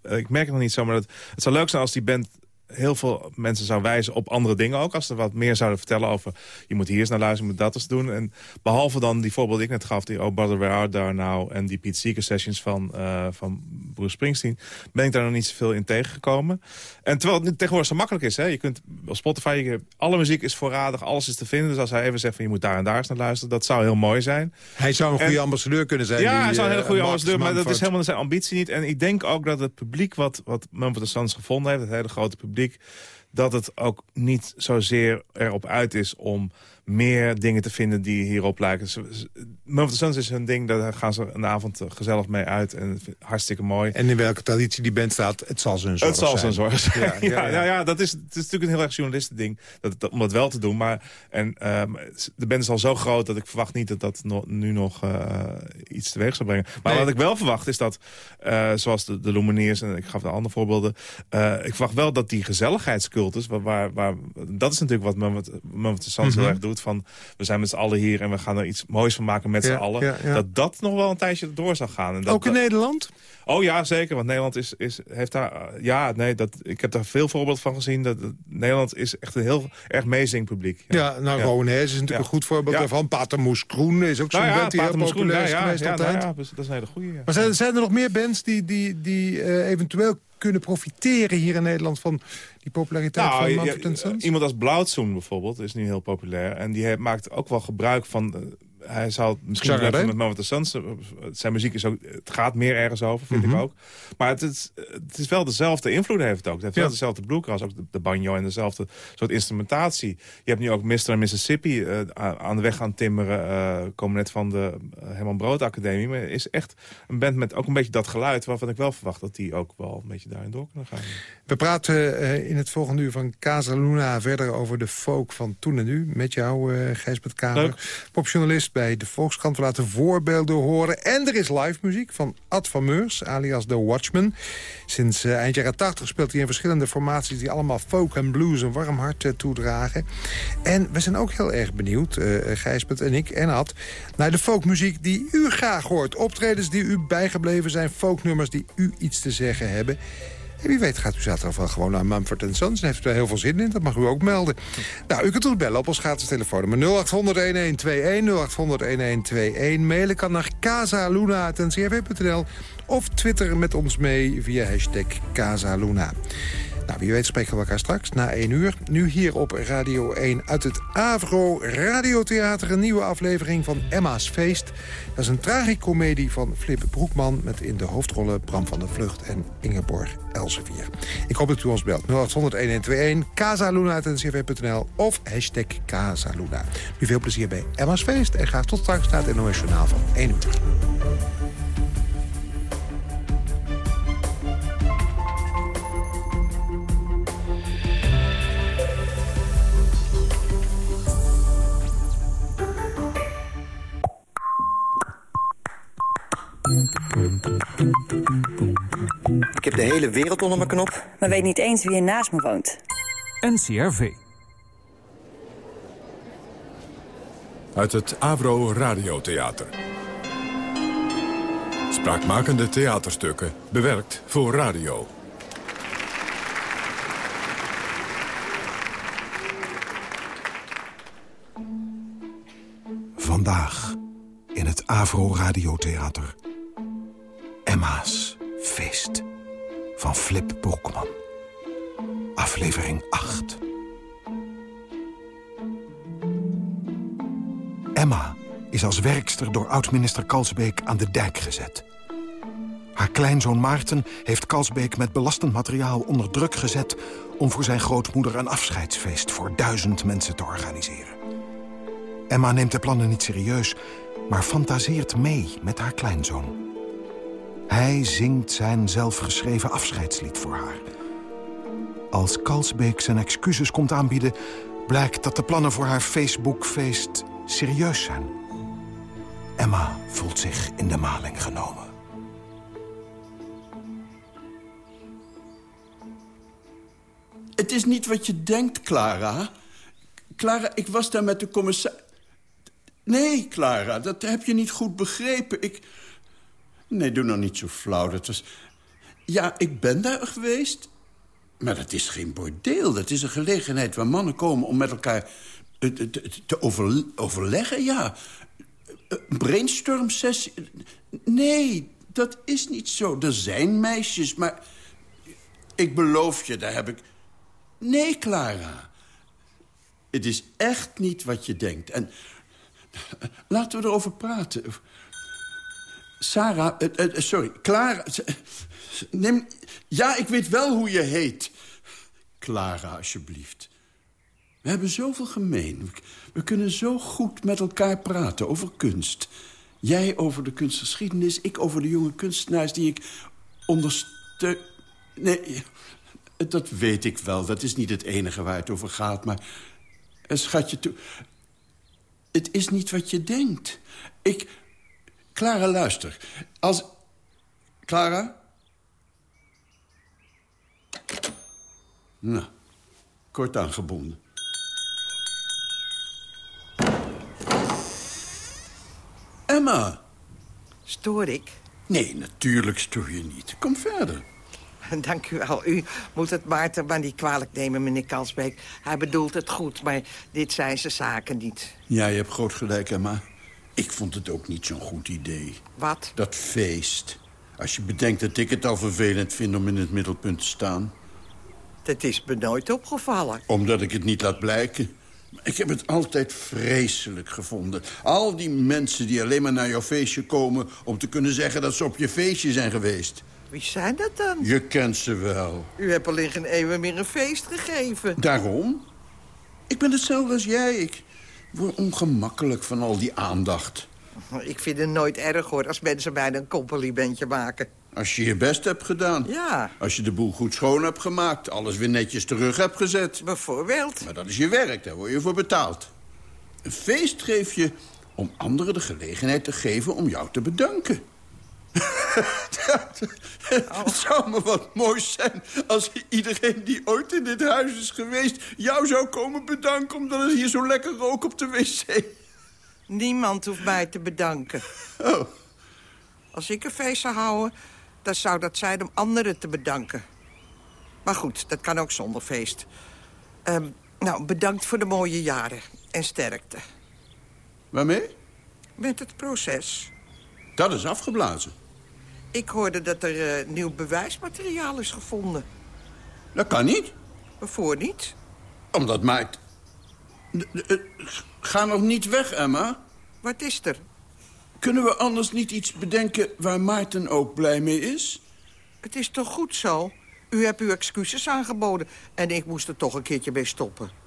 Speaker 4: eh, ik merk het nog niet zo, maar het zou leuk zijn als die band heel veel mensen zou wijzen op andere dingen ook. Als ze wat meer zouden vertellen over... je moet hier eens naar luisteren, je moet dat eens doen. En behalve dan die voorbeeld die ik net gaf... die Oh Brother Where Art Thou Now... en die Pete Seeker sessions van, eh, van Bruce Springsteen... ben ik daar nog niet zoveel in tegengekomen. En terwijl het nu tegenwoordig zo makkelijk is. Hè? Je kunt op Spotify, je, alle muziek is voorradig, alles is te vinden. Dus als hij even zegt van je moet daar en daar eens naar luisteren... dat zou heel mooi zijn.
Speaker 3: Hij zou een goede ambassadeur kunnen zijn.
Speaker 4: Ja,
Speaker 3: die,
Speaker 4: hij zou een hele
Speaker 3: eh,
Speaker 4: goede ambassadeur, maar dat is helemaal zijn ambitie niet. En ik denk ook dat het publiek wat, wat Mumford Sons gevonden heeft... het hele grote publiek, dik dat het ook niet zozeer erop uit is om meer dingen te vinden die hierop lijken. Ze- Mumford Sons is een ding, daar gaan ze een avond eh, gezellig mee uit. En hartstikke mooi.
Speaker 3: En in welke traditie die band staat, het zal zijn zorg
Speaker 4: Het zal
Speaker 3: zijn.
Speaker 4: zorg zijn.
Speaker 3: Ja,
Speaker 4: Ja,
Speaker 3: ja,
Speaker 4: ja,
Speaker 3: ja.
Speaker 4: dat is, het is natuurlijk een heel erg journalistending dat, dat, om dat wel te doen. Maar en, ehm, de band is al zo groot dat ik verwacht niet dat dat no- nu nog eh, iets teweeg zou brengen. Maar
Speaker 3: Nee.
Speaker 4: wat ik wel verwacht is dat, eh, zoals de, de Lumineers, en ik gaf de andere voorbeelden. ik verwacht wel dat die gezelligheidscultus, waar, waar, waar, dat is natuurlijk wat Mumford Mumford Sons
Speaker 3: Mhm.
Speaker 4: heel erg doet. Van, we zijn met z'n allen hier en we gaan er iets moois van maken met
Speaker 3: Ja,
Speaker 4: z'n allen.
Speaker 3: ja, ja.
Speaker 4: Dat dat nog wel een tijdje door zal gaan. En dat,
Speaker 3: Ook in Nederland?
Speaker 4: Oh ja, zeker. Want Nederland is, is, heeft daar... eh, ja, nee, dat, ik heb daar veel voorbeelden van gezien. Dat, dat Nederland is echt een heel erg meezing publiek.
Speaker 3: Ja, nou, Hees is natuurlijk een goed voorbeeld
Speaker 4: Ja.
Speaker 3: daarvan. Pater Moes Kroen is ook zo'n
Speaker 4: Nou ja,
Speaker 3: band die heel
Speaker 4: Groen,
Speaker 3: populair is
Speaker 4: ja, ja,
Speaker 3: geweest
Speaker 4: ja,
Speaker 3: altijd.
Speaker 4: nou ja, dat is een hele goede.
Speaker 3: Maar zijn, zijn er nog meer bands die, die, die eh, eventueel kunnen profiteren hier in Nederland... van die populariteit
Speaker 4: Nou,
Speaker 3: van Manfred Sons?
Speaker 4: iemand als Blauwtsoen bijvoorbeeld is nu heel populair. En die maakt ook wel gebruik van... hij zal misschien even met Moment Sons... eh, Zijn muziek is ook... Het gaat meer ergens over, vind
Speaker 3: Mhm.
Speaker 4: ik ook. Maar het is, het is wel dezelfde invloed heeft het ook. Het heeft wel dezelfde bluegrass, ook de, de banjo en dezelfde soort instrumentatie. Je hebt nu ook Mr. en Mississippi eh, aan- de weg gaan timmeren. eh komen net van de Herman Brood Academie. Maar is echt een band met ook een beetje dat geluid... waarvan ik wel verwacht dat die ook wel een beetje daarin door kunnen gaan.
Speaker 3: We praten eh, in het volgende uur van Casa Luna verder over de folk van toen en nu. Met jou, eh Gijsbert Kamer.
Speaker 4: Leuk.
Speaker 3: Popjournalist bij de Volkskrant. We laten voorbeelden horen. En er is live muziek van Ad van Meurs, alias The Watchman. Sinds eh, eind jaren 80 speelt hij in verschillende formaties... die allemaal folk en blues een warm hart eh, toedragen. En we zijn ook heel erg benieuwd, eh Gijsbert en ik en Ad... naar de folkmuziek die u graag hoort. Optredens die u bijgebleven zijn, folknummers die u iets te zeggen hebben... En wie weet gaat u zaterdag wel gewoon naar Mumford Sons. En heeft u heel veel zin in, dat mag u ook melden. Nou, u kunt ons bellen op ons gratis telefoonnummer 0800-1121, 0800-1121. Mailen kan naar casaluna.ncrv.nl of twitter met ons mee via hashtag Casaluna. Nou, wie weet spreken we elkaar straks na 1 uur. Nu hier op Radio 1 uit het Avro Radiotheater... een nieuwe aflevering van Emma's Feest. Dat is een tragicomedie van Flip Broekman... met in de hoofdrollen Bram van der Vlucht en Ingeborg Elsevier. Ik hoop dat u ons belt. 0800-1121, casaluna.ncv.nl of hashtag Casaluna. Nu veel plezier bij Emma's Feest en graag tot straks na het NOS Journaal van 1 uur.
Speaker 7: Ik heb de hele wereld onder mijn knop.
Speaker 8: maar weet niet eens wie er naast me woont.
Speaker 9: NCRV.
Speaker 2: Uit het Avro Radiotheater. Spraakmakende theaterstukken, bewerkt voor radio.
Speaker 10: Vandaag in het Avro Radiotheater. Emma's Feest van Flip Broekman. Aflevering 8. Emma is als werkster door oud-minister Kalsbeek aan de dijk gezet. Haar kleinzoon Maarten heeft Kalsbeek met belastend materiaal onder druk gezet... om voor zijn grootmoeder een afscheidsfeest voor duizend mensen te organiseren. Emma neemt de plannen niet serieus, maar fantaseert mee met haar kleinzoon. Hij zingt zijn zelfgeschreven afscheidslied voor haar. Als Kalsbeek zijn excuses komt aanbieden... blijkt dat de plannen voor haar Facebookfeest serieus zijn. Emma voelt zich in de maling genomen.
Speaker 11: Het is niet wat je denkt, Clara. Clara, ik was daar met de commissaris... Nee, Clara, dat heb je niet goed begrepen. Ik... Nee, doe nou niet zo flauw. Dat was... Ja, ik ben daar geweest. Maar dat is geen bordeel. Dat is een gelegenheid waar mannen komen om met elkaar te, te, te over- overleggen. Ja, een brainstorm-sessie. Nee, dat is niet zo. Er zijn meisjes, maar... Ik beloof je, daar heb ik... Nee, Clara. Het is echt niet wat je denkt. En laten we erover praten. Sarah, eh, eh, sorry, Clara... Neem, ja, ik weet wel hoe je heet. Clara, alsjeblieft. We hebben zoveel gemeen. We, kunnen zo goed met elkaar praten over kunst. Jij over de kunstgeschiedenis, ik over de jonge kunstenaars die ik ondersteun... Nee, dat weet ik wel. Dat is niet het enige waar het over gaat, maar... eh, Schatje. Het is niet wat je denkt. Ik... Clara, luister. Als... Clara? Nou, kort aangebonden. Emma!
Speaker 12: Stoor ik?
Speaker 11: Nee, natuurlijk stoor je niet. Kom verder.
Speaker 9: Dank u wel. U moet het Maarten maar niet kwalijk nemen, meneer Kalsbeek. Hij bedoelt het goed, maar dit zijn zijn zaken niet.
Speaker 11: Ja, je hebt groot gelijk, Emma. Ik vond het ook niet zo'n goed idee.
Speaker 9: Wat?
Speaker 11: Dat feest. Als je bedenkt dat ik het al vervelend vind om in het middelpunt te staan.
Speaker 9: Dat is me nooit opgevallen.
Speaker 11: Omdat ik het niet laat blijken. Ik heb het altijd vreselijk gevonden. Al die mensen die alleen maar naar jouw feestje komen... om te kunnen zeggen dat ze op je feestje zijn geweest.
Speaker 9: Wie zijn dat dan?
Speaker 11: Je kent ze wel.
Speaker 9: U hebt al in geen eeuwen meer een feest gegeven.
Speaker 11: Daarom? Ik ben hetzelfde als jij. Ik word ongemakkelijk van al die aandacht.
Speaker 9: Ik vind het nooit erg, hoor, als mensen bijna een complimentje maken.
Speaker 11: Als je je best hebt gedaan.
Speaker 9: Ja.
Speaker 11: Als je de boel goed schoon hebt gemaakt. Alles weer netjes terug hebt gezet.
Speaker 9: Bijvoorbeeld.
Speaker 11: Maar dat is je werk, daar word je voor betaald. Een feest geef je om anderen de gelegenheid te geven om jou te bedanken. Het zou me wat moois zijn als iedereen die ooit in dit huis is geweest... jou zou komen bedanken omdat het hier zo lekker rook op de wc.
Speaker 9: Niemand hoeft mij te bedanken.
Speaker 11: Oh.
Speaker 9: Als ik een feest zou houden, dan zou dat zijn om anderen te bedanken. Maar goed, dat kan ook zonder feest. Ehm, nou, bedankt voor de mooie jaren en sterkte.
Speaker 11: Waarmee?
Speaker 9: Met het proces.
Speaker 11: Dat is afgeblazen.
Speaker 9: Ik hoorde dat er eh, nieuw bewijsmateriaal is gevonden.
Speaker 11: Dat kan niet.
Speaker 9: Waarvoor niet?
Speaker 11: Omdat maakt... Ga nog niet weg, Emma.
Speaker 9: Wat is er?
Speaker 11: Kunnen we anders niet iets bedenken waar Maarten ook blij mee is?
Speaker 9: Het is toch goed zo? U hebt uw excuses aangeboden en ik moest er toch een keertje mee stoppen.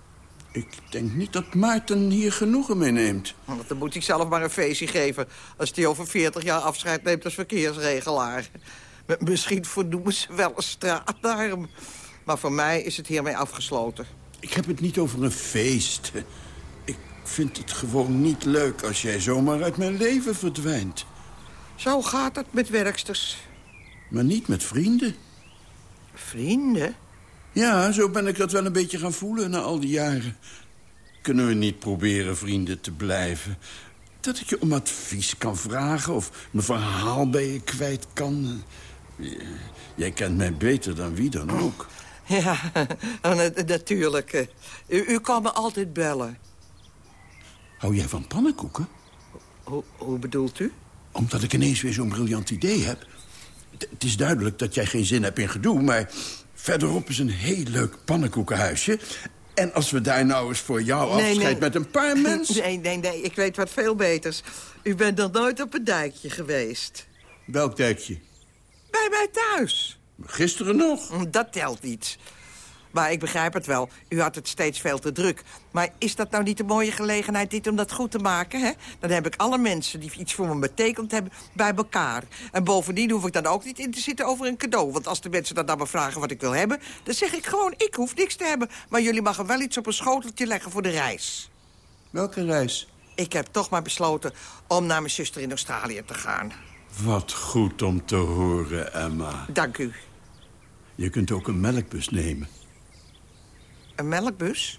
Speaker 11: Ik denk niet dat Maarten hier genoegen mee neemt.
Speaker 9: Want dan moet hij zelf maar een feestje geven... als hij over 40 jaar afscheid neemt als verkeersregelaar. Misschien vernoemen ze wel een straat naar hem. Maar voor mij is het hiermee afgesloten.
Speaker 11: Ik heb het niet over een feest. Ik vind het gewoon niet leuk als jij zomaar uit mijn leven verdwijnt.
Speaker 9: Zo gaat het met werksters.
Speaker 11: Maar niet met vrienden.
Speaker 9: Vrienden?
Speaker 11: Ja, zo ben ik dat wel een beetje gaan voelen na al die jaren. Kunnen we niet proberen vrienden te blijven? Dat ik je om advies kan vragen of mijn verhaal bij je kwijt kan. Jij kent mij beter dan wie dan ook.
Speaker 9: Ja, natuurlijk. U, u kan me altijd bellen.
Speaker 11: Hou jij van pannenkoeken?
Speaker 9: Hoe, hoe bedoelt u?
Speaker 11: Omdat ik ineens weer zo'n briljant idee heb. Het is duidelijk dat jij geen zin hebt in gedoe, maar... verderop is een heel leuk pannenkoekenhuisje. En als we daar nou eens voor jou
Speaker 9: Nee,
Speaker 11: afscheid
Speaker 9: nee.
Speaker 11: met een paar mensen...
Speaker 9: Nee, nee, nee, ik weet wat veel beters. U bent nog nooit op een dijkje geweest.
Speaker 11: Welk dijkje?
Speaker 9: Bij mij thuis.
Speaker 11: Gisteren nog.
Speaker 9: Dat telt niet. Maar ik begrijp het wel. U had het steeds veel te druk. Maar is dat nou niet een mooie gelegenheid dit om dat goed te maken? Hè? Dan heb ik alle mensen die iets voor me betekend hebben bij elkaar. En bovendien hoef ik dan ook niet in te zitten over een cadeau. Want als de mensen dan naar me vragen wat ik wil hebben... dan zeg ik gewoon, ik hoef niks te hebben. Maar jullie mogen wel iets op een schoteltje leggen voor de reis.
Speaker 11: Welke reis?
Speaker 9: Ik heb toch maar besloten om naar mijn zuster in Australië te gaan.
Speaker 11: Wat goed om te horen, Emma.
Speaker 9: Dank u.
Speaker 11: Je kunt ook een melkbus nemen.
Speaker 9: Een melkbus?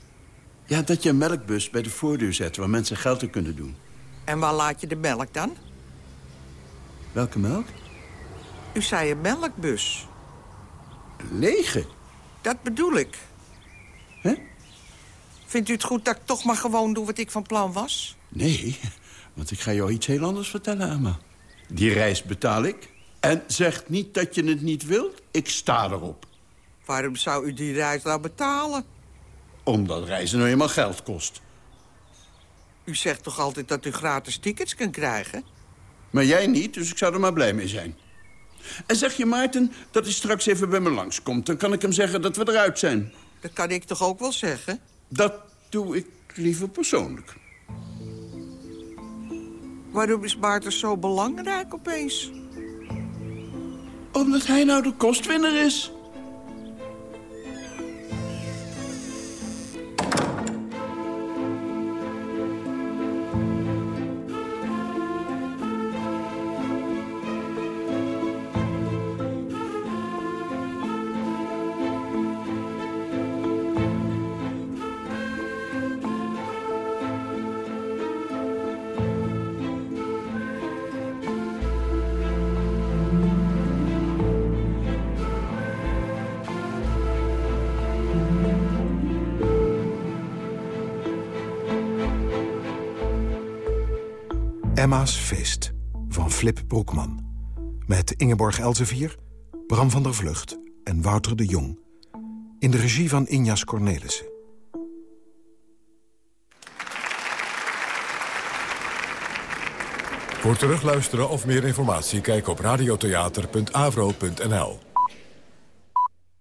Speaker 11: Ja, dat je een melkbus bij de voordeur zet... waar mensen geld in kunnen doen.
Speaker 9: En waar laat je de melk dan?
Speaker 11: Welke melk?
Speaker 9: U zei een melkbus.
Speaker 11: Een lege.
Speaker 9: Dat bedoel ik.
Speaker 11: Hè?
Speaker 9: Vindt u het goed dat ik toch maar gewoon doe wat ik van plan was?
Speaker 11: Nee, want ik ga jou iets heel anders vertellen, Emma. Die reis betaal ik. En zeg niet dat je het niet wilt. Ik sta erop.
Speaker 9: Waarom zou u die reis nou betalen?
Speaker 11: Omdat reizen nou eenmaal geld kost.
Speaker 9: U zegt toch altijd dat u gratis tickets kunt krijgen?
Speaker 11: Maar jij niet, dus ik zou er maar blij mee zijn. En zeg je Maarten dat hij straks even bij me langskomt. Dan kan ik hem zeggen dat we eruit zijn.
Speaker 9: Dat kan ik toch ook wel zeggen?
Speaker 11: Dat doe ik liever persoonlijk.
Speaker 9: Waarom is Maarten zo belangrijk opeens?
Speaker 11: Omdat hij nou de kostwinner is.
Speaker 10: Emma's Feest van Flip Broekman. Met Ingeborg Elsevier, Bram van der Vlucht en Wouter de Jong. In de regie van Injas Cornelissen.
Speaker 2: Voor terugluisteren of meer informatie kijk op radiotheater.avro.nl.